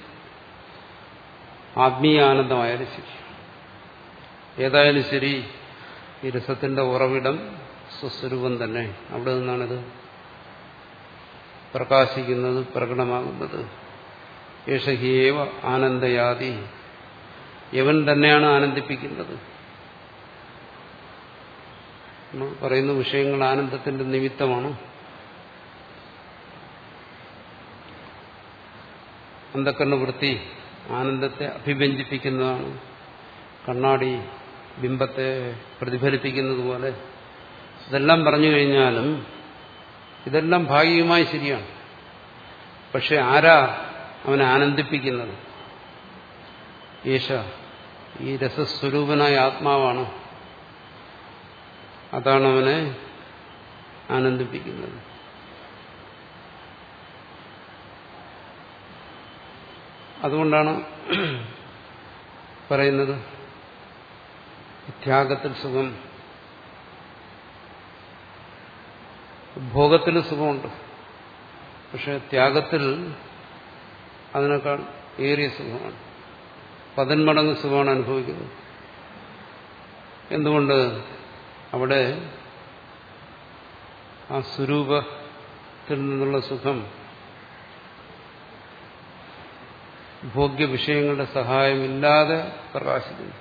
ആത്മീയ ആനന്ദമായാലും ശരി. ഏതായാലും ശരി ഈ രസത്തിന്റെ ഉറവിടം സ്വസ്വരൂപം തന്നെ. അവിടെ നിന്നാണിത് പ്രകാശിക്കുന്നത് പ്രകടമാകുന്നത്. യേശഹിയേവ ആനന്ദയാതി. യവൻ തന്നെയാണ് ആനന്ദിപ്പിക്കുന്നത്. പറയുന്ന വിഷയങ്ങൾ ആനന്ദത്തിന്റെ നിമിത്തമാണ് അന്ധക്കരണ വൃത്തി ആനന്ദത്തെ അഭിവ്യഞ്ജിപ്പിക്കുന്നതാണ്. കണ്ണാടി ബിംബത്തെ പ്രതിഫലിപ്പിക്കുന്നത് പോലെ ഇതെല്ലാം പറഞ്ഞു കഴിഞ്ഞാലും ഇതെല്ലാം ഭാഗികമായി ശരിയാണ്. പക്ഷെ ആരാ അവനെ ആനന്ദിപ്പിക്കുന്നത്? യേശ ഈ രസസ്വരൂപനായ ആത്മാവാണ് അതാണ് അവനെ ആനന്ദിപ്പിക്കുന്നത്. അതുകൊണ്ടാണ് പറയുന്നത് ത്യാഗത്തിൽ സുഖം ഭോഗത്തിൽ സുഖമുണ്ട്. പക്ഷെ ത്യാഗത്തിൽ അതിനേക്കാൾ ഏറിയ സുഖമാണ്. പതിന്മടങ്ങ് സുഖമാണ് അനുഭവിക്കുന്നത്. എന്തുകൊണ്ട് അവിടെ ആ സ്വരൂപത്തിൽ നിന്നുള്ള സുഖം ഭോഗ്യ വിഷയങ്ങളുടെ സഹായമില്ലാതെ പ്രകാശിക്കുന്നു.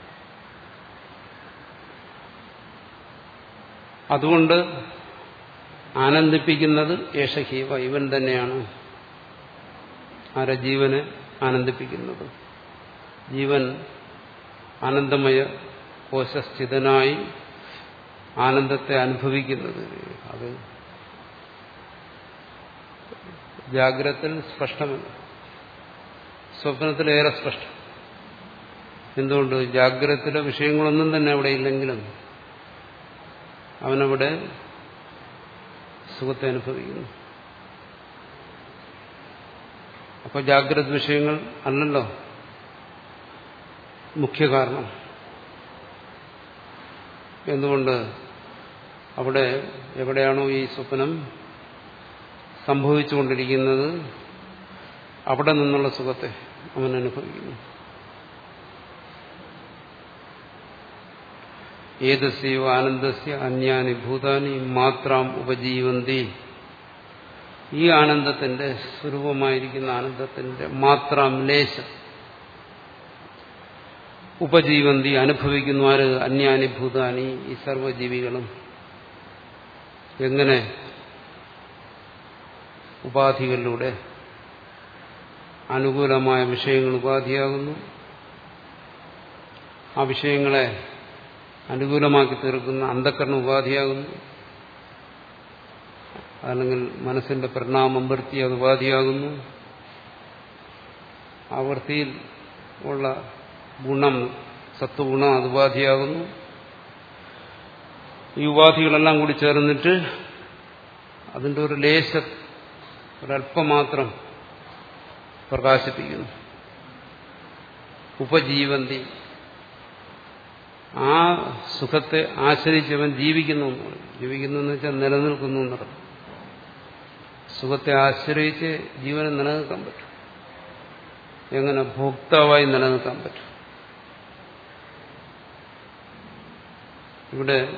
അതുകൊണ്ട് ആനന്ദിപ്പിക്കുന്നത് യേശഹീവ ഇവൻ തന്നെയാണ് ആരെ ജീവനെ ആനന്ദിപ്പിക്കുന്നത്. ജീവൻ ആനന്ദമയ കോശസ്ഥിതനായി ആനന്ദത്തെ അനുഭവിക്കുന്നത്. അത് ജാഗ്രത്തിൽ സ്പഷ്ടമല്ല. സ്വപ്നത്തിലേറെ സ്പഷ്ടം. എന്തുകൊണ്ട്? ജാഗ്രതത്തിലെ വിഷയങ്ങളൊന്നും തന്നെ അവിടെ ഇല്ലെങ്കിലും അവനവിടെ സുഖത്തെ അനുഭവിക്കുന്നു. അപ്പൊ ജാഗ്രത വിഷയങ്ങൾ അല്ലല്ലോ. മുഖ്യ കാരണം. എന്തുകൊണ്ട്? അവിടെ എവിടെയാണോ ഈ സ്വപ്നം സംഭവിച്ചുകൊണ്ടിരിക്കുന്നത് അവിടെ നിന്നുള്ള സുഖത്തെ അവൻ അനുഭവിക്കുന്നു. ഏതസ്യോ ആനന്ദസ്യ അന്യാനി ഭൂതാനി മാത്രം ഉപജീവന്തി. ഈ ആനന്ദത്തിന്റെ സ്വരൂപമായിരിക്കുന്ന ആനന്ദത്തിന്റെ മാത്രം ലേശം ഉപജീവന്തി അനുഭവിക്കുന്നവര് അന്യാനി ഭൂതാനി ഈ സർവജീവികളും എങ്ങനെ ഉപാധികളിലൂടെ അനുകൂലമായ വിഷയങ്ങൾ ഉപാധിയാകുന്നു? ആ വിഷയങ്ങളെ അനുകൂലമാക്കി തീർക്കുന്ന അന്ധക്കരണ ഉപാധിയാകുന്നു. അല്ലെങ്കിൽ മനസ്സിന്റെ പരിണാമം വൃത്തി അത് ഉപാധിയാകുന്നു. ആ വൃത്തിയിൽ ഉള്ള ഗുണം സത്വഗുണം അത് ഉപാധിയാകുന്നു. ഈ ഉപാധികളെല്ലാം കൂടി ചേർന്നിട്ട് അതിന്റെ ഒരു ലേശ ഒരല്പമാത്രം പ്രകാശിപ്പിക്കുന്നു. ഉപജീവന്തി. ആ സുഖത്തെ ആശ്രയിച്ചവൻ ജീവിക്കുന്നു ജീവിക്കുന്നു എന്ന് വെച്ചാൽ നിലനിൽക്കുന്നു എന്നറിയും സുഖത്തെ ആശ്രയിച്ച് ജീവനെ നിലനിൽക്കാൻ പറ്റും. എങ്ങനെ ഭോക്താവായി നിലനിൽക്കാൻ പറ്റും. ഇവിടെ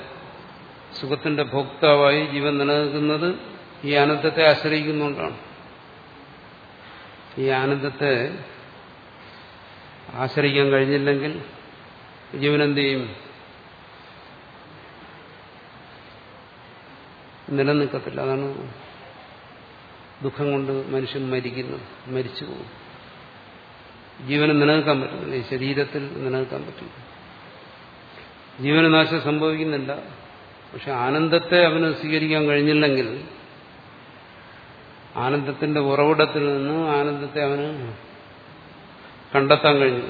സുഖത്തിന്റെ ഭോക്താവായി ജീവൻ നിലനിൽക്കുന്നത് ഈ ആനന്ദത്തെ ആശ്രയിക്കുന്നുകൊണ്ടാണ് ഈ ആനന്ദത്തെ ആശ്രയിക്കാൻ കഴിഞ്ഞില്ലെങ്കിൽ ജീവനെന്ത് ചെയ്യും? നിലനിൽക്കത്തില്ല. അതാണ് ദുഃഖം കൊണ്ട് മനുഷ്യൻ മരിക്കുന്നത് മരിച്ചു പോകും. ജീവന് നിലനിൽക്കാൻ പറ്റുന്നില്ല ഈ ശരീരത്തിൽ നിലനിൽക്കാൻ പറ്റില്ല. ജീവനനാശം സംഭവിക്കുന്നില്ല. പക്ഷെ ആനന്ദത്തെ അവന് സ്വീകരിക്കാൻ കഴിഞ്ഞില്ലെങ്കിൽ ആനന്ദത്തിന്റെ ഉറവിടത്തിൽ നിന്ന് ആനന്ദത്തെ അവന് കണ്ടെത്താൻ കഴിഞ്ഞു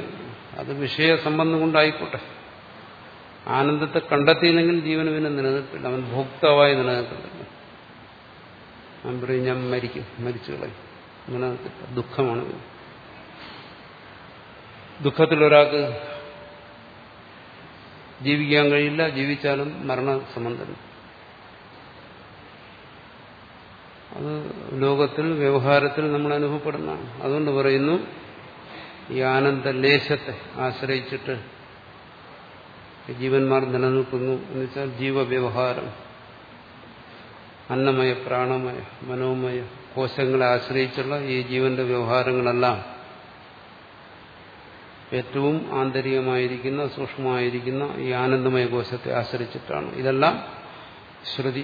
അത് വിഷയ സംബന്ധം കൊണ്ടായിക്കോട്ടെ. ആനന്ദത്തെ കണ്ടെത്തിയില്ലെങ്കിൽ ജീവന് പിന്നെ നിലനിൽപ്പില്ല. അവൻ ഭോക്താവായി നിലനിൽക്കുന്നില്ല അവൻ പറയും ഞാൻ മരിക്കും. മരിച്ചു കളയും. നിലനിൽക്കില്ല ദുഃഖമാണ്. ദുഃഖത്തിൽ ദുഃഖത്തിലൊരാൾക്ക് ജീവിക്കാൻ കഴിയില്ല ജീവിച്ചാലും മരണസംബന്ധം. അത് ലോകത്തിൽ വ്യവഹാരത്തിൽ നമ്മൾ അനുഭവപ്പെടുന്നതാണ്. അതുകൊണ്ട് പറയുന്നു ഈ ആനന്ദ ലേശത്തെ ആശ്രയിച്ചിട്ട് ജീവന്മാർ നിലനിൽക്കുന്നു എന്ന് വെച്ചാൽ ജീവവ്യവഹാരം. അന്നമയ പ്രാണമയ മനോമയ കോശങ്ങളെ ആശ്രയിച്ചുള്ള ഈ ജീവന്റെ വ്യവഹാരങ്ങളെല്ലാം ഏറ്റവും ആന്തരികമായിരിക്കുന്ന സൂക്ഷ്മമായിരിക്കുന്ന ഈ ആനന്ദമയ കോശത്തെ ആശ്രയിച്ചിട്ടാണ്. ഇതെല്ലാം ശ്രുതി